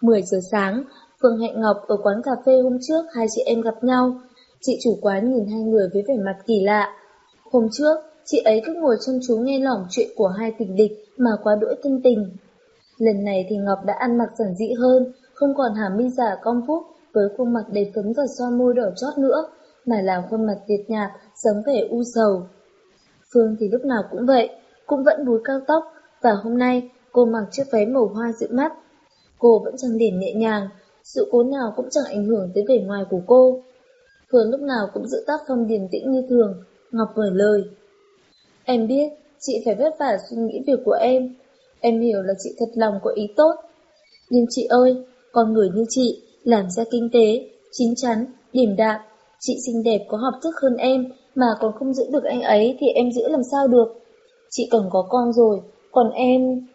10 giờ sáng, Phương hẹn Ngọc ở quán cà phê hôm trước hai chị em gặp nhau. Chị chủ quán nhìn hai người với vẻ mặt kỳ lạ. Hôm trước, chị ấy cứ ngồi chăm chú nghe lỏng chuyện của hai tình địch mà quá đỗi tinh tình. Lần này thì Ngọc đã ăn mặc giản dị hơn, không còn hàm mi giả cong phúc với khuôn mặt đầy phấn và xoa môi đỏ chót nữa, mà là khuôn mặt tuyệt nhạt, sống vẻ u sầu. Phương thì lúc nào cũng vậy, cũng vẫn búi cao tóc, và hôm nay cô mặc chiếc váy màu hoa dịu mắt. Cô vẫn trang điểm nhẹ nhàng, sự cố nào cũng chẳng ảnh hưởng tới vẻ ngoài của cô. Phương lúc nào cũng giữ tác phong điềm tĩnh như thường, Ngọc mở lời. Em biết, chị phải vất vả suy nghĩ việc của em. Em hiểu là chị thật lòng có ý tốt. Nhưng chị ơi, con người như chị, làm ra kinh tế, chín chắn, điểm đạm, chị xinh đẹp có học thức hơn em mà còn không giữ được anh ấy thì em giữ làm sao được. Chị cần có con rồi, còn em...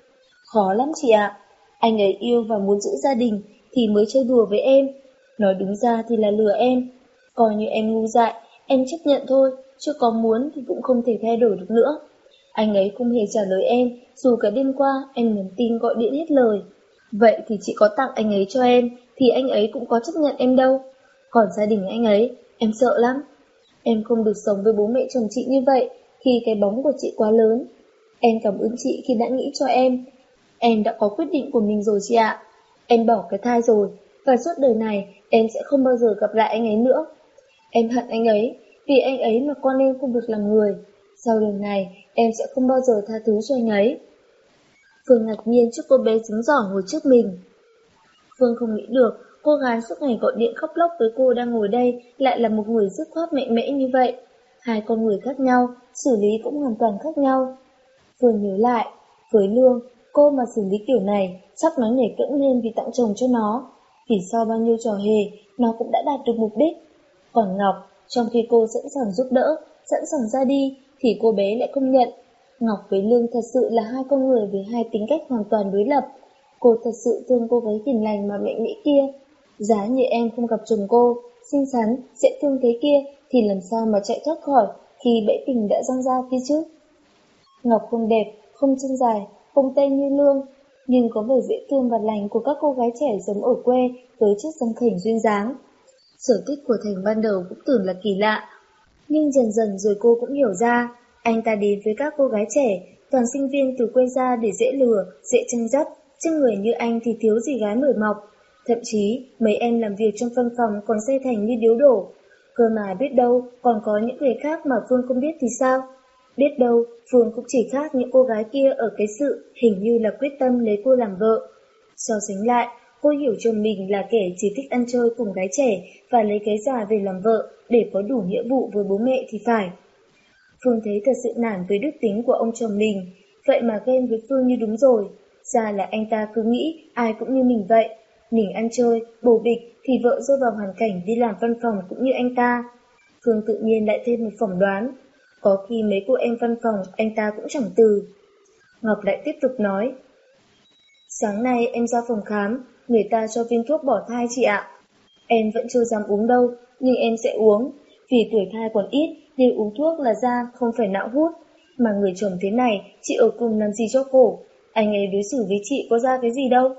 Khó lắm chị ạ. Anh ấy yêu và muốn giữ gia đình thì mới chơi đùa với em. Nói đúng ra thì là lừa em. Coi như em ngu dại, em chấp nhận thôi, chứ có muốn thì cũng không thể thay đổi được nữa. Anh ấy không hề trả lời em, dù cả đêm qua em nhắn tin gọi điện hết lời. Vậy thì chị có tặng anh ấy cho em, thì anh ấy cũng có chấp nhận em đâu. Còn gia đình anh ấy, em sợ lắm. Em không được sống với bố mẹ chồng chị như vậy, khi cái bóng của chị quá lớn. Em cảm ơn chị khi đã nghĩ cho em. Em đã có quyết định của mình rồi chị ạ. Em bỏ cái thai rồi, và suốt đời này em sẽ không bao giờ gặp lại anh ấy nữa. Em hận anh ấy, vì anh ấy mà con em không được làm người. Sau lần này, em sẽ không bao giờ tha thứ cho anh ấy. Phương ngạc nhiên trước cô bé trứng giỏ ngồi trước mình. Phương không nghĩ được, cô gái suốt ngày gọi điện khóc lóc với cô đang ngồi đây lại là một người dứt khoát mạnh mẽ như vậy. Hai con người khác nhau, xử lý cũng hoàn toàn khác nhau. Phương nhớ lại, với Lương, cô mà xử lý kiểu này, chắc nó nhảy cẫng lên vì tặng chồng cho nó. Vì sau bao nhiêu trò hề, nó cũng đã đạt được mục đích. Còn Ngọc, trong khi cô sẵn sàng giúp đỡ, sẵn sàng ra đi, thì cô bé lại không nhận. Ngọc với Lương thật sự là hai con người với hai tính cách hoàn toàn đối lập. Cô thật sự thương cô gái hiền lành mà mẹ nghĩ kia. Giá như em không gặp chồng cô, xinh xắn, sẽ thương thế kia, thì làm sao mà chạy thoát khỏi khi bẫy tình đã răng ra phía trước. Ngọc không đẹp, không chân dài, không tên như Lương, nhưng có vẻ dễ thương và lành của các cô gái trẻ sống ở quê với chiếc răng khỉnh duyên dáng. Sở thích của Thành ban đầu cũng tưởng là kỳ lạ, nhưng dần dần rồi cô cũng hiểu ra, anh ta đến với các cô gái trẻ, toàn sinh viên từ quê ra để dễ lừa, dễ chân dắt, chứ người như anh thì thiếu gì gái mười mọc. Thậm chí, mấy em làm việc trong văn phòng còn xây thành như điếu đổ. Cơ mà biết đâu, còn có những người khác mà Phương không biết thì sao? Biết đâu, Phương cũng chỉ khác những cô gái kia ở cái sự hình như là quyết tâm lấy cô làm vợ. So sánh lại, cô hiểu chồng mình là kẻ chỉ thích ăn chơi cùng gái trẻ và lấy cái già về làm vợ để có đủ nghĩa vụ với bố mẹ thì phải. Phương thấy thật sự nản với đức tính của ông chồng mình, vậy mà ghen với Phương như đúng rồi. Ra là anh ta cứ nghĩ ai cũng như mình vậy, mình ăn chơi, bổ bịch thì vợ rơi vào hoàn cảnh đi làm văn phòng cũng như anh ta. Phương tự nhiên lại thêm một phỏng đoán, có khi mấy cô em văn phòng anh ta cũng chẳng từ. Ngọc lại tiếp tục nói, Sáng nay em ra phòng khám, người ta cho viên thuốc bỏ thai chị ạ. Em vẫn chưa dám uống đâu, nhưng em sẽ uống. Vì tuổi thai còn ít, nên uống thuốc là da không phải não hút. Mà người chồng thế này, chị ở cùng làm gì cho khổ. Anh ấy đối xử với chị có ra cái gì đâu.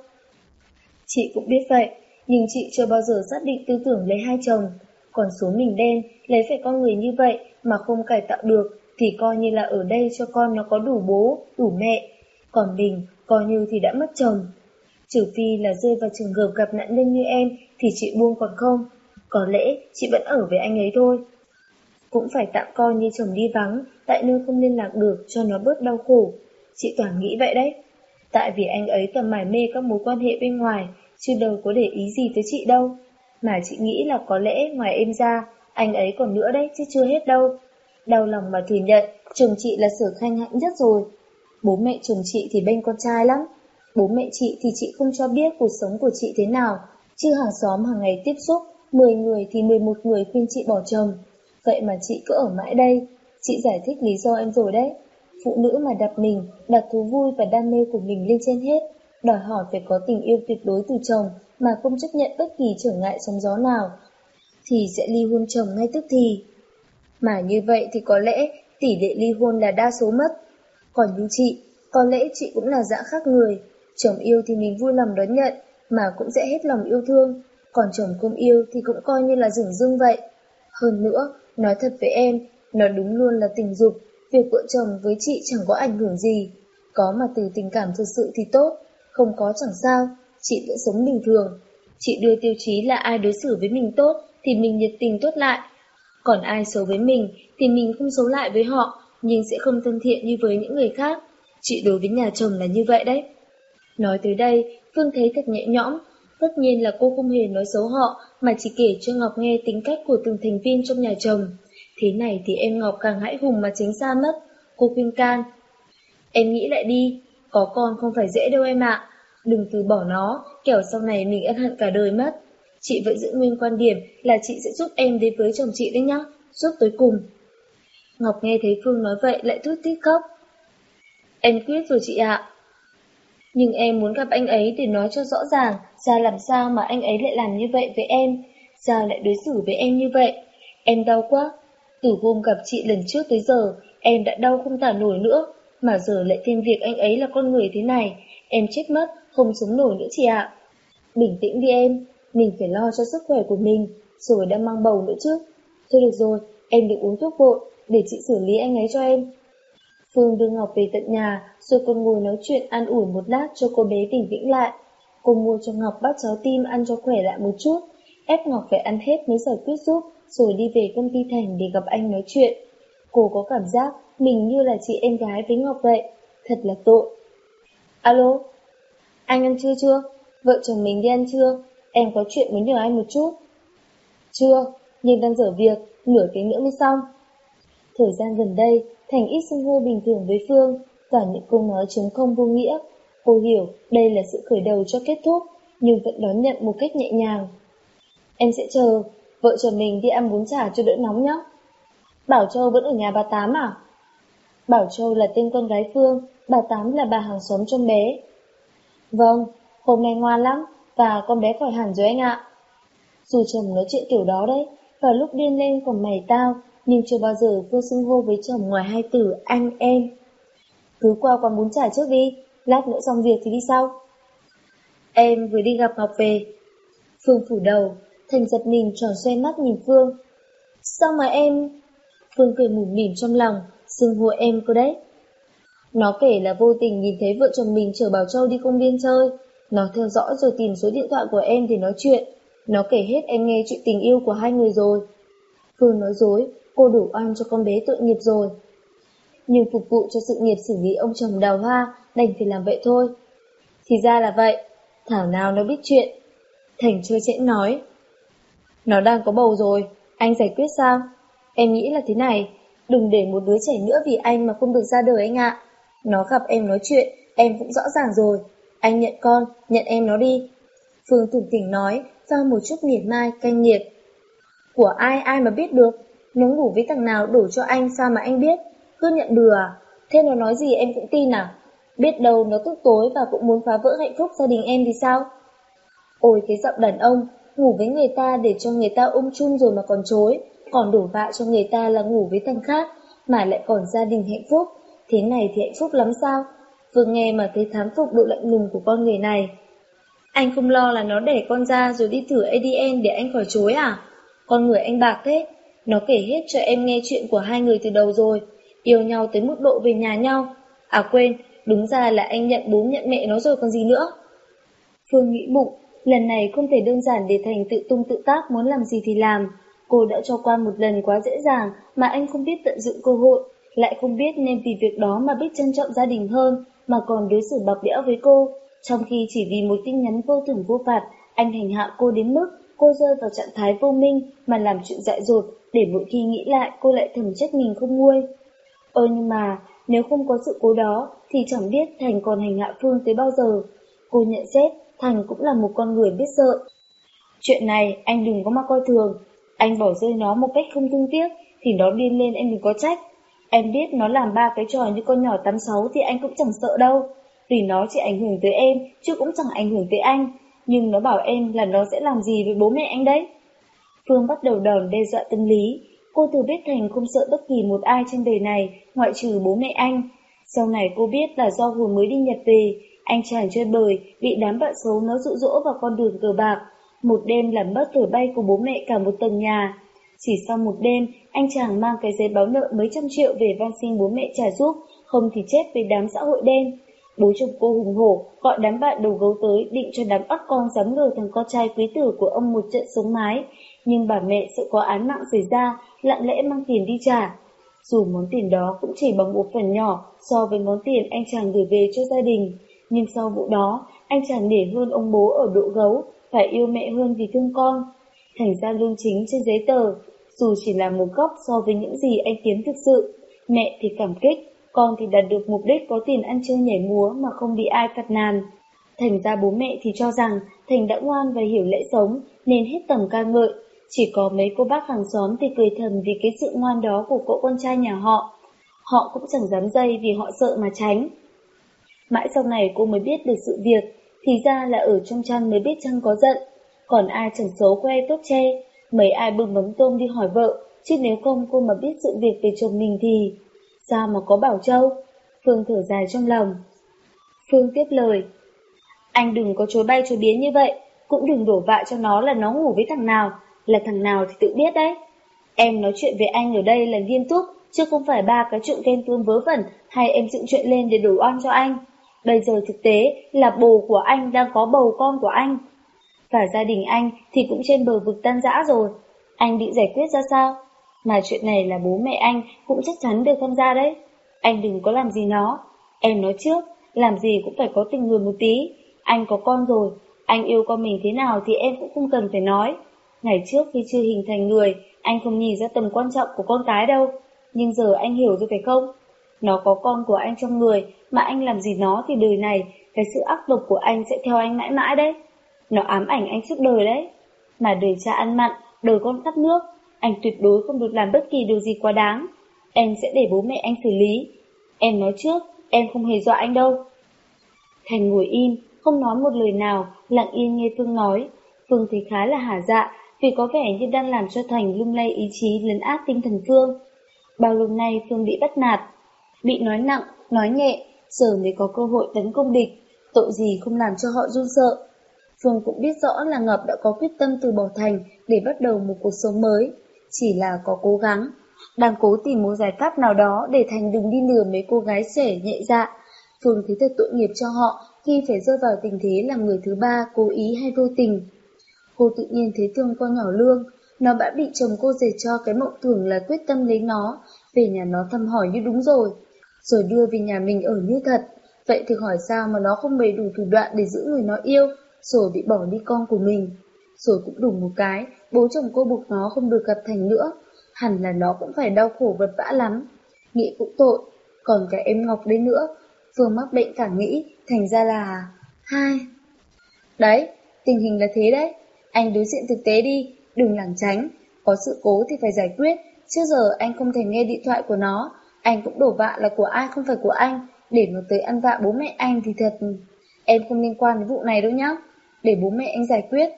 Chị cũng biết vậy, nhưng chị chưa bao giờ xác định tư tưởng lấy hai chồng. Còn số mình đen, lấy phải con người như vậy mà không cải tạo được, thì coi như là ở đây cho con nó có đủ bố, đủ mẹ. Còn mình, coi như thì đã mất chồng. Trừ phi là rơi vào trường hợp gặp nạn nhân như em, thì chị buông còn không. Có lẽ chị vẫn ở với anh ấy thôi. Cũng phải tạm coi như chồng đi vắng, tại nơi không liên lạc được cho nó bớt đau khổ. Chị toàn nghĩ vậy đấy. Tại vì anh ấy toàn mải mê các mối quan hệ bên ngoài, chứ đâu có để ý gì tới chị đâu. Mà chị nghĩ là có lẽ ngoài em ra, anh ấy còn nữa đấy chứ chưa hết đâu. Đau lòng mà thừa nhận, chồng chị là sở khanh hạnh nhất rồi. Bố mẹ chồng chị thì bên con trai lắm. Bố mẹ chị thì chị không cho biết cuộc sống của chị thế nào, chứ hàng xóm hàng ngày tiếp xúc, 10 người thì 11 người khuyên chị bỏ chồng. Vậy mà chị cứ ở mãi đây, chị giải thích lý do em rồi đấy. Phụ nữ mà đặt mình, đặt thú vui và đam mê của mình lên trên hết, đòi hỏi phải có tình yêu tuyệt đối từ chồng mà không chấp nhận bất kỳ trở ngại sóng gió nào, thì sẽ ly hôn chồng ngay tức thì. Mà như vậy thì có lẽ tỷ lệ ly hôn là đa số mất. Còn như chị, có lẽ chị cũng là dạng khác người. Chồng yêu thì mình vui lòng đón nhận, mà cũng sẽ hết lòng yêu thương, còn chồng không yêu thì cũng coi như là rừng dưng vậy. Hơn nữa, nói thật với em, nó đúng luôn là tình dục, việc vợ chồng với chị chẳng có ảnh hưởng gì. Có mà từ tình cảm thật sự thì tốt, không có chẳng sao, chị vẫn sống bình thường. Chị đưa tiêu chí là ai đối xử với mình tốt thì mình nhiệt tình tốt lại. Còn ai xấu với mình thì mình không xấu lại với họ, nhưng sẽ không thân thiện như với những người khác. Chị đối với nhà chồng là như vậy đấy. Nói tới đây, Phương thấy thật nhẹ nhõm. Tất nhiên là cô không hề nói xấu họ, mà chỉ kể cho Ngọc nghe tính cách của từng thành viên trong nhà chồng. Thế này thì em Ngọc càng hãi hùng mà tránh xa mất. Cô khuyên can. Em nghĩ lại đi, có con không phải dễ đâu em ạ. Đừng từ bỏ nó, kẻo sau này mình ân hận cả đời mất. Chị vẫn giữ nguyên quan điểm là chị sẽ giúp em đến với chồng chị đấy nhá, giúp tới cùng. Ngọc nghe thấy Phương nói vậy lại thút tít khóc. Em quyết rồi chị ạ. Nhưng em muốn gặp anh ấy để nói cho rõ ràng ra làm sao mà anh ấy lại làm như vậy với em, sao lại đối xử với em như vậy. Em đau quá. Từ hôm gặp chị lần trước tới giờ, em đã đau không tả nổi nữa, mà giờ lại thêm việc anh ấy là con người thế này, em chết mất, không sống nổi nữa chị ạ. Bình tĩnh đi em, mình phải lo cho sức khỏe của mình, rồi đã mang bầu nữa chứ. Thôi được rồi, em đừng uống thuốc vội, để chị xử lý anh ấy cho em. Phương đưa Ngọc về tận nhà, rồi còn ngồi nói chuyện an ủi một lát cho cô bé tỉnh tĩnh lại. Cô mua cho Ngọc bát cháo tim ăn cho khỏe lại một chút, ép Ngọc phải ăn hết mới giải quyết giúp, rồi đi về công ty thành để gặp anh nói chuyện. Cô có cảm giác mình như là chị em gái với Ngọc vậy, thật là tội. Alo, anh ăn trưa chưa? Vợ chồng mình đi ăn trưa, em có chuyện muốn nhờ anh một chút. Chưa, nhưng đang dở việc, nửa tiếng nữa mới xong. Thời gian gần đây, Thành ít xưng hô bình thường với Phương, toàn những câu nói chống không vô nghĩa. Cô hiểu đây là sự khởi đầu cho kết thúc, nhưng vẫn đón nhận một cách nhẹ nhàng. Em sẽ chờ, vợ chồng mình đi ăn bún chả cho đỡ nóng nhé. Bảo Châu vẫn ở nhà bà Tám à? Bảo Châu là tên con gái Phương, bà Tám là bà hàng xóm trong bé. Vâng, hôm nay ngoan lắm, và con bé khỏi hẳn rồi anh ạ. Dù chồng nói chuyện kiểu đó đấy, và lúc điên lên còn mày tao, nhưng chưa bao giờ Phương xưng hô với chồng ngoài hai từ anh em. Cứ qua quán bún chả trước đi, lát nữa xong việc thì đi sau. Em vừa đi gặp Ngọc về. Phương phủ đầu, Thành giật mình tròn xoay mắt nhìn Phương. Sao mà em... Phương cười mủm mỉm trong lòng, xưng hô em cô đấy. Nó kể là vô tình nhìn thấy vợ chồng mình chở Bảo Châu đi công viên chơi. Nó theo dõi rồi tìm số điện thoại của em để nói chuyện. Nó kể hết em nghe chuyện tình yêu của hai người rồi. Phương nói dối, cô đủ oan cho con bé tội nghiệp rồi. Nhưng phục vụ cho sự nghiệp xử lý ông chồng đào hoa, đành phải làm vậy thôi. Thì ra là vậy, thảo nào nó biết chuyện. Thành chơi chẽn nói. Nó đang có bầu rồi, anh giải quyết sao? Em nghĩ là thế này, đừng để một đứa trẻ nữa vì anh mà không được ra đời anh ạ. Nó gặp em nói chuyện, em cũng rõ ràng rồi. Anh nhận con, nhận em nó đi. Phương thủng tỉnh nói, pha một chút miệt mai, canh nghiệt. Của ai ai mà biết được, nó ngủ với thằng nào đổ cho anh sao mà anh biết, cứ nhận bừa à? Thế nó nói gì em cũng tin à? Biết đâu nó tức tối và cũng muốn phá vỡ hạnh phúc gia đình em thì sao? Ôi cái giọng đàn ông, ngủ với người ta để cho người ta ôm chung rồi mà còn chối, còn đổ vạ cho người ta là ngủ với thằng khác, mà lại còn gia đình hạnh phúc. Thế này thì hạnh phúc lắm sao? Vừa nghe mà thấy thán phục độ lạnh lùng của con người này. Anh không lo là nó đẻ con ra rồi đi thử ADN để anh khỏi chối à? Con người anh bạc thế. Nó kể hết cho em nghe chuyện của hai người từ đầu rồi. Yêu nhau tới mức độ về nhà nhau. À quên, đúng ra là anh nhận bố nhận mẹ nó rồi còn gì nữa. Phương nghĩ bụng, lần này không thể đơn giản để Thành tự tung tự tác muốn làm gì thì làm. Cô đã cho qua một lần quá dễ dàng mà anh không biết tận dụng cơ hội, lại không biết nên vì việc đó mà biết trân trọng gia đình hơn, mà còn đối xử bạc bẽo với cô. Trong khi chỉ vì một tin nhắn vô thưởng vô phạt, anh hành hạ cô đến mức cô rơi vào trạng thái vô minh mà làm chuyện dại dột, để mỗi khi nghĩ lại cô lại thầm trách mình không nguôi. Ôi nhưng mà, nếu không có sự cố đó, thì chẳng biết Thành còn hành hạ Phương tới bao giờ. Cô nhận xét, Thành cũng là một con người biết sợ. Chuyện này anh đừng có mà coi thường, anh bỏ rơi nó một cách không thương tiếc, thì nó điên lên em đừng có trách. Em biết nó làm ba cái trò như con nhỏ tắm sáu thì anh cũng chẳng sợ đâu. Vì nó chỉ ảnh hưởng tới em, chứ cũng chẳng ảnh hưởng tới anh. Nhưng nó bảo em là nó sẽ làm gì với bố mẹ anh đấy. Phương bắt đầu đòn đe dọa tâm lý. Cô từ biết Thành không sợ bất kỳ một ai trên đời này, ngoại trừ bố mẹ anh. Sau này cô biết là do vừa mới đi Nhật về, anh chàng chơi bời, bị đám bạn xấu nó dụ dỗ vào con đường cờ bạc. Một đêm làm mất thổi bay của bố mẹ cả một tầng nhà. Chỉ sau một đêm, anh chàng mang cái giấy báo nợ mấy trăm triệu về van xin bố mẹ trả giúp, không thì chết với đám xã hội đen. Bố chồng cô hùng hổ, gọi đám bạn đầu gấu tới định cho đám ắt con dám ngờ thằng con trai quý tử của ông một trận sống mái. Nhưng bà mẹ sợ có án mạng xảy ra, lặng lẽ mang tiền đi trả. Dù món tiền đó cũng chỉ bằng một phần nhỏ so với món tiền anh chàng gửi về cho gia đình. Nhưng sau vụ đó, anh chàng nể hơn ông bố ở độ gấu, phải yêu mẹ hơn vì thương con. Thành ra lương chính trên giấy tờ, dù chỉ là một góc so với những gì anh kiếm thực sự. Mẹ thì cảm kích, con thì đạt được mục đích có tiền ăn chơi nhảy múa mà không bị ai phạt nàn. Thành ra bố mẹ thì cho rằng Thành đã ngoan và hiểu lễ sống nên hết tầm ca ngợi. Chỉ có mấy cô bác hàng xóm thì cười thầm vì cái sự ngoan đó của cậu con trai nhà họ. Họ cũng chẳng dám dây vì họ sợ mà tránh. Mãi sau này cô mới biết được sự việc, thì ra là ở trong chăn mới biết chăn có giận. Còn ai chẳng xấu que tốt che, mấy ai bưng bấm tôm đi hỏi vợ, chứ nếu không cô mà biết sự việc về chồng mình thì... Sao mà có Bảo Châu? Phương thở dài trong lòng. Phương tiếp lời. Anh đừng có chối bay chối biến như vậy, cũng đừng đổ vạ cho nó là nó ngủ với thằng nào, là thằng nào thì tự biết đấy. Em nói chuyện với anh ở đây là nghiêm túc, chứ không phải ba cái chuyện ghen tuông vớ vẩn hay em dựng chuyện lên để đổ oan cho anh. Bây giờ thực tế là bồ của anh đang có bầu con của anh. Và gia đình anh thì cũng trên bờ vực tan rã rồi. Anh định giải quyết ra sao? Mà chuyện này là bố mẹ anh cũng chắc chắn được tham gia đấy. Anh đừng có làm gì nó. Em nói trước, làm gì cũng phải có tình người một tí. Anh có con rồi, anh yêu con mình thế nào thì em cũng không cần phải nói. Ngày trước khi chưa hình thành người, anh không nhìn ra tầm quan trọng của con cái đâu. Nhưng giờ anh hiểu rồi phải không? Nó có con của anh trong người, mà anh làm gì nó thì đời này, cái sự ác độc của anh sẽ theo anh mãi mãi đấy. Nó ám ảnh anh suốt đời đấy. Mà đời cha ăn mặn, đời con khát nước, anh tuyệt đối không được làm bất kỳ điều gì quá đáng. Em sẽ để bố mẹ anh xử lý. Em nói trước, em không hề dọa anh đâu. Thành ngồi im, không nói một lời nào, lặng yên nghe Phương nói. Phương thấy khá là hả dạ, vì có vẻ như đang làm cho Thành lung lay ý chí lấn át tinh thần Phương. Bao lâu nay Phương bị bắt nạt, bị nói nặng, nói nhẹ, giờ mới có cơ hội tấn công địch, tội gì không làm cho họ run sợ. Phương cũng biết rõ là Ngọc đã có quyết tâm từ bỏ Thành để bắt đầu một cuộc sống mới, chỉ là có cố gắng, đang cố tìm một giải pháp nào đó để Thành đừng đi lừa mấy cô gái trẻ nhẹ dạ. Phương thấy thật tội nghiệp cho họ khi phải rơi vào tình thế làm người thứ ba cố ý hay vô tình. Cô tự nhiên thấy thương con nhỏ lương, nó đã bị chồng cô dệt cho cái mộng tưởng là quyết tâm lấy nó, về nhà nó thăm hỏi như đúng rồi, rồi đưa về nhà mình ở như thật. Vậy thì hỏi sao mà nó không bày đủ thủ đoạn để giữ người nó yêu, rồi bị bỏ đi con của mình. Rồi cũng đủ một cái, bố chồng cô buộc nó không được gặp Thành nữa, hẳn là nó cũng phải đau khổ vật vã lắm. Nghĩ cũng tội, còn cả em Ngọc đấy nữa, Phương mắc bệnh cả nghĩ, thành ra là... Hai... Đấy, tình hình là thế đấy, anh đối diện thực tế đi, đừng lảng tránh, có sự cố thì phải giải quyết, chứ giờ anh không thể nghe điện thoại của nó, anh cũng đổ vạ là của ai không phải của anh, để nó tới ăn vạ bố mẹ anh thì thật... Em không liên quan đến vụ này đâu nhá, để bố mẹ anh giải quyết.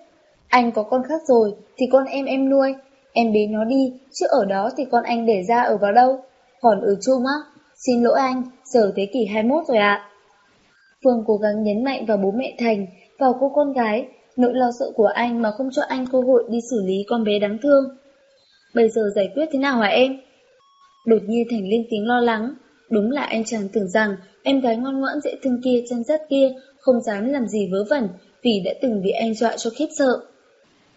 Anh có con khác rồi, thì con em em nuôi, em bế nó đi, chứ ở đó thì con anh để ra ở vào đâu. Còn ở chung á, xin lỗi anh, giờ thế kỷ 21 rồi ạ. Phương cố gắng nhấn mạnh vào bố mẹ Thành, vào cô con gái, nỗi lo sợ của anh mà không cho anh cơ hội đi xử lý con bé đáng thương. Bây giờ giải quyết thế nào hả em? Đột nhiên Thành lên tiếng lo lắng. Đúng là anh chàng tưởng rằng em gái ngoan ngoãn dễ thương kia chân dắt kia không dám làm gì vớ vẩn vì đã từng bị anh dọa cho khiếp sợ.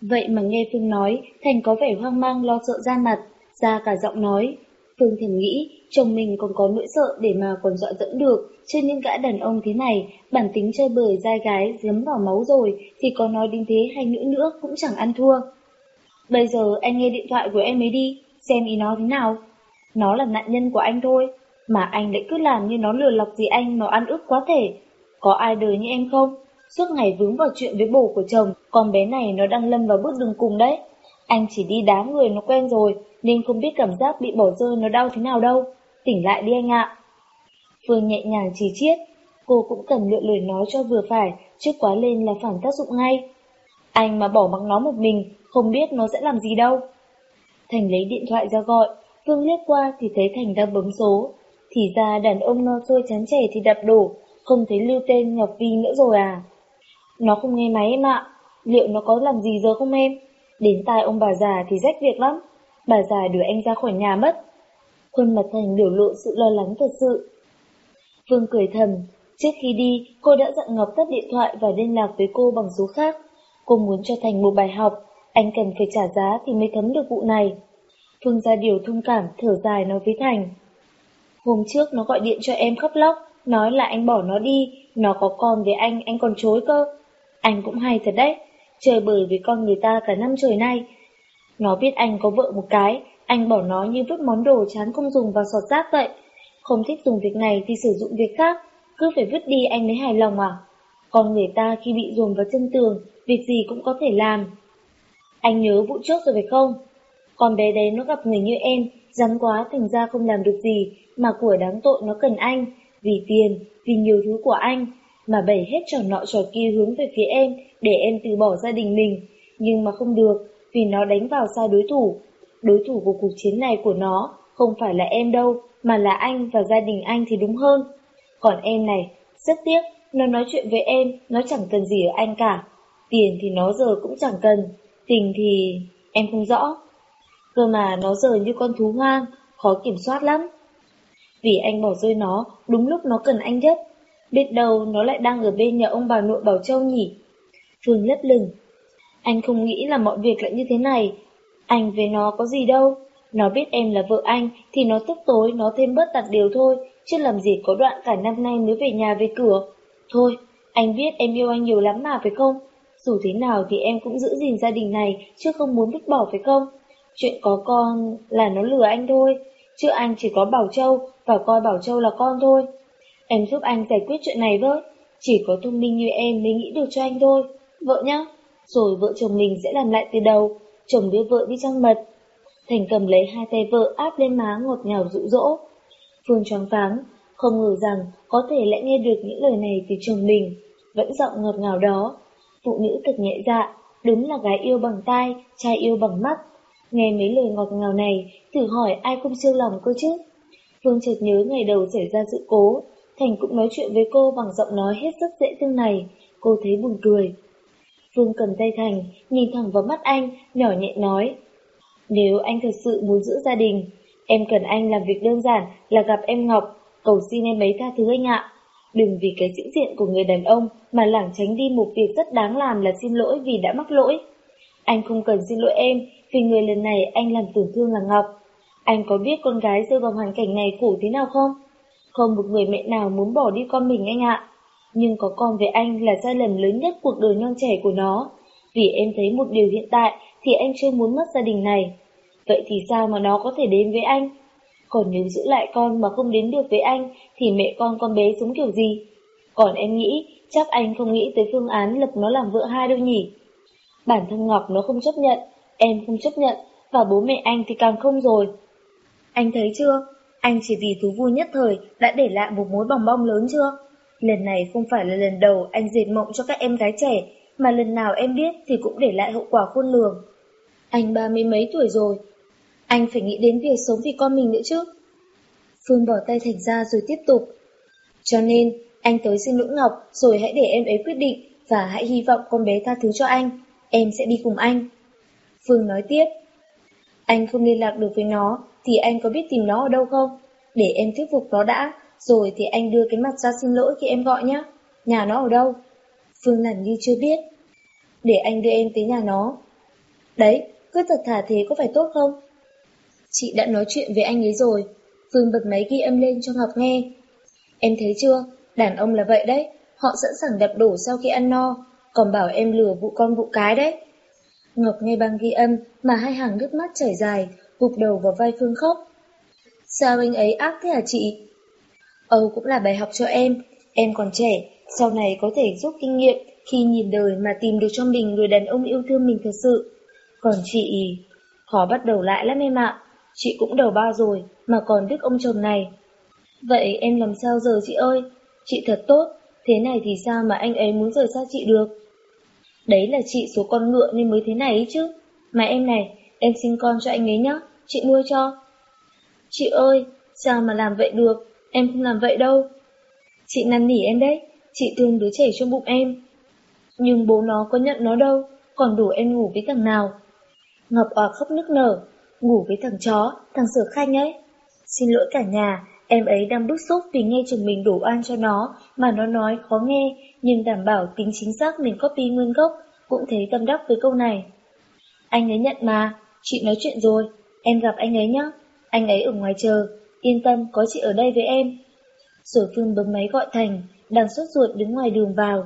Vậy mà nghe Phương nói, Thành có vẻ hoang mang lo sợ ra mặt, ra cả giọng nói. Phương thầm nghĩ, chồng mình còn có nỗi sợ để mà còn dọa dẫn được, chứ những gã đàn ông thế này, bản tính chơi bời dai gái dấm vào máu rồi, thì có nói đến thế hay nữa nữa cũng chẳng ăn thua. Bây giờ anh nghe điện thoại của em ấy đi, xem ý nó thế nào. Nó là nạn nhân của anh thôi, mà anh lại cứ làm như nó lừa lọc gì anh mà ăn ức quá thể. Có ai đời như em không? Suốt ngày vướng vào chuyện với bồ của chồng, con bé này nó đang lâm vào bước đường cùng đấy. Anh chỉ đi đá người nó quen rồi, nên không biết cảm giác bị bỏ rơi nó đau thế nào đâu. Tỉnh lại đi anh ạ. Phương nhẹ nhàng chỉ chiết, cô cũng cần lựa lời nói cho vừa phải, chứ quá lên là phản tác dụng ngay. Anh mà bỏ mặc nó một mình, không biết nó sẽ làm gì đâu. Thành lấy điện thoại ra gọi, Phương liếc qua thì thấy Thành đang bấm số. Thì ra đàn ông no xôi chán trẻ thì đập đổ, không thấy lưu tên Ngọc Vi nữa rồi à? Nó không nghe máy em ạ, liệu nó có làm gì giờ không em? Đến tai ông bà già thì rách việc lắm, bà già đuổi anh ra khỏi nhà mất. Khuôn mặt Thành biểu lộ sự lo lắng thật sự. Phương cười thầm, trước khi đi cô đã dặn Ngọc tắt điện thoại và liên lạc với cô bằng số khác. Cô muốn cho Thành một bài học, anh cần phải trả giá thì mới thấm được vụ này. Phương ra điều thông cảm, thở dài nói với Thành. Hôm trước nó gọi điện cho em khóc lóc, nói là anh bỏ nó đi, nó có con với anh, anh còn chối cơ. Anh cũng hay thật đấy, chơi bời với con người ta cả năm trời nay. Nó biết anh có vợ một cái, anh bỏ nó như vứt món đồ chán không dùng vào sọt rác vậy. Không thích dùng việc này thì sử dụng việc khác, cứ phải vứt đi anh mới hài lòng à. Con người ta khi bị dồn vào chân tường, việc gì cũng có thể làm. Anh nhớ vụ trước rồi phải không? Con bé đấy nó gặp người như em, rắn quá thành ra không làm được gì, mà của đáng tội nó cần anh, vì tiền, vì nhiều thứ của anh, mà bày hết trò nọ trò kia hướng về phía em, để em từ bỏ gia đình mình. Nhưng mà không được, vì nó đánh vào sai đối thủ. Đối thủ của cuộc chiến này của nó không phải là em đâu, mà là anh và gia đình anh thì đúng hơn. Còn em này, rất tiếc, nó nói chuyện với em, nó chẳng cần gì ở anh cả. Tiền thì nó giờ cũng chẳng cần, tình thì... em không rõ. Cơ mà nó giờ như con thú hoang, khó kiểm soát lắm. Vì anh bỏ rơi nó, đúng lúc nó cần anh nhất. Biết đâu nó lại đang ở bên nhà ông bà nội Bảo Châu nhỉ. Phương lấp lửng. Anh không nghĩ là mọi việc lại như thế này. Anh với nó có gì đâu. Nó biết em là vợ anh thì nó tức tối nó thêm bớt đặt điều thôi, chứ làm gì có đoạn cả năm nay mới về nhà về cửa. Thôi, anh biết em yêu anh nhiều lắm mà phải không? Dù thế nào thì em cũng giữ gìn gia đình này chứ không muốn vứt bỏ phải không? Chuyện có con là nó lừa anh thôi, chứ anh chỉ có Bảo Châu và coi Bảo Châu là con thôi. Em giúp anh giải quyết chuyện này với, chỉ có thông minh như em mới nghĩ được cho anh thôi. Vợ nhá, rồi vợ chồng mình sẽ làm lại từ đầu, chồng đưa vợ đi trăng mật. Thành cầm lấy hai tay vợ áp lên má ngọt ngào dụ dỗ. Phương choáng váng, không ngờ rằng có thể lại nghe được những lời này từ chồng mình, vẫn giọng ngọt ngào đó. Phụ nữ thật nhẹ dạ, đúng là gái yêu bằng tai, trai yêu bằng mắt. Nghe mấy lời ngọt ngào này, thử hỏi ai không siêu lòng cơ chứ. Phương chợt nhớ ngày đầu xảy ra sự cố, Thành cũng nói chuyện với cô bằng giọng nói hết sức dễ thương này, cô thấy buồn cười. Phương cầm tay Thành, nhìn thẳng vào mắt anh, nhỏ nhẹ nói. Nếu anh thật sự muốn giữ gia đình, em cần anh làm việc đơn giản là gặp em Ngọc, cầu xin em ấy tha thứ anh ạ. Đừng vì cái chữ diện của người đàn ông mà lảng tránh đi một việc rất đáng làm là xin lỗi vì đã mắc lỗi. Anh không cần xin lỗi em, vì người lần này anh làm tổn thương là Ngọc. Anh có biết con gái rơi vào hoàn cảnh này khổ thế nào không? Không một người mẹ nào muốn bỏ đi con mình anh ạ. Nhưng có con với anh là sai lầm lớn nhất cuộc đời non trẻ của nó. Vì em thấy một điều hiện tại thì anh chưa muốn mất gia đình này. Vậy thì sao mà nó có thể đến với anh? Còn nếu giữ lại con mà không đến được với anh thì mẹ con con bé sống kiểu gì? Còn em nghĩ chắc anh không nghĩ tới phương án lập nó làm vợ hai đâu nhỉ? Bản thân Ngọc nó không chấp nhận, em không chấp nhận, và bố mẹ anh thì càng không rồi. Anh thấy chưa? Anh chỉ vì thú vui nhất thời đã để lại một mối bòng bong lớn chưa? Lần này không phải là lần đầu anh dệt mộng cho các em gái trẻ, mà lần nào em biết thì cũng để lại hậu quả khôn lường. Anh ba mươi mấy tuổi rồi, anh phải nghĩ đến việc sống vì con mình nữa chứ. Phương bỏ tay Thành ra rồi tiếp tục. Cho nên, anh tới xin lỗi Ngọc rồi hãy để em ấy quyết định và hãy hy vọng con bé tha thứ cho anh. Em sẽ đi cùng anh. Phương nói tiếp. Anh không liên lạc được với nó thì anh có biết tìm nó ở đâu không? Để em thuyết phục nó đã, rồi thì anh đưa cái mặt ra xin lỗi khi em gọi nhé. Nhà nó ở đâu? Phương làm như chưa biết. Để anh đưa em tới nhà nó. Đấy, cứ thật thà thế có phải tốt không? Chị đã nói chuyện với anh ấy rồi. Phương bật máy ghi âm lên cho Ngọc nghe. Em thấy chưa, đàn ông là vậy đấy, họ sẵn sàng đập đổ sau khi ăn no, còn bảo em lừa vụ con vụ cái đấy. Ngọc nghe băng ghi âm mà hai hàng nước mắt chảy dài, gục đầu vào vai Phương khóc. Sao anh ấy ác thế hả chị? Âu cũng là bài học cho em, em còn trẻ, sau này có thể rút kinh nghiệm khi nhìn đời mà tìm được cho mình người đàn ông yêu thương mình thật sự. Còn chị, khó bắt đầu lại lắm em ạ, chị cũng đầu ba rồi mà còn biết ông chồng này. Vậy em làm sao giờ chị ơi? Chị thật tốt, thế này thì sao mà anh ấy muốn rời xa chị được? Đấy là chị số con ngựa nên mới thế này ấy chứ. Mà em này, em sinh con cho anh ấy nhá, chị nuôi cho. Chị ơi, sao mà làm vậy được, em không làm vậy đâu. Chị năn nỉ em đấy, chị thương đứa trẻ trong bụng em. Nhưng bố nó có nhận nó đâu, còn đủ em ngủ với thằng nào. Ngọc òa khóc nức nở, ngủ với thằng chó, thằng sở khanh ấy. Xin lỗi cả nhà, em ấy đang bức xúc vì nghe chồng mình đổ oan cho nó, mà nó nói khó nghe, nhưng đảm bảo tính chính xác mình copy nguyên gốc, cũng thấy tâm đắc với câu này. Anh ấy nhận mà, chị nói chuyện rồi, em gặp anh ấy nhé. Anh ấy ở ngoài chờ, yên tâm có chị ở đây với em. Rồi Phương bấm máy gọi Thành, đang sốt ruột đứng ngoài đường vào.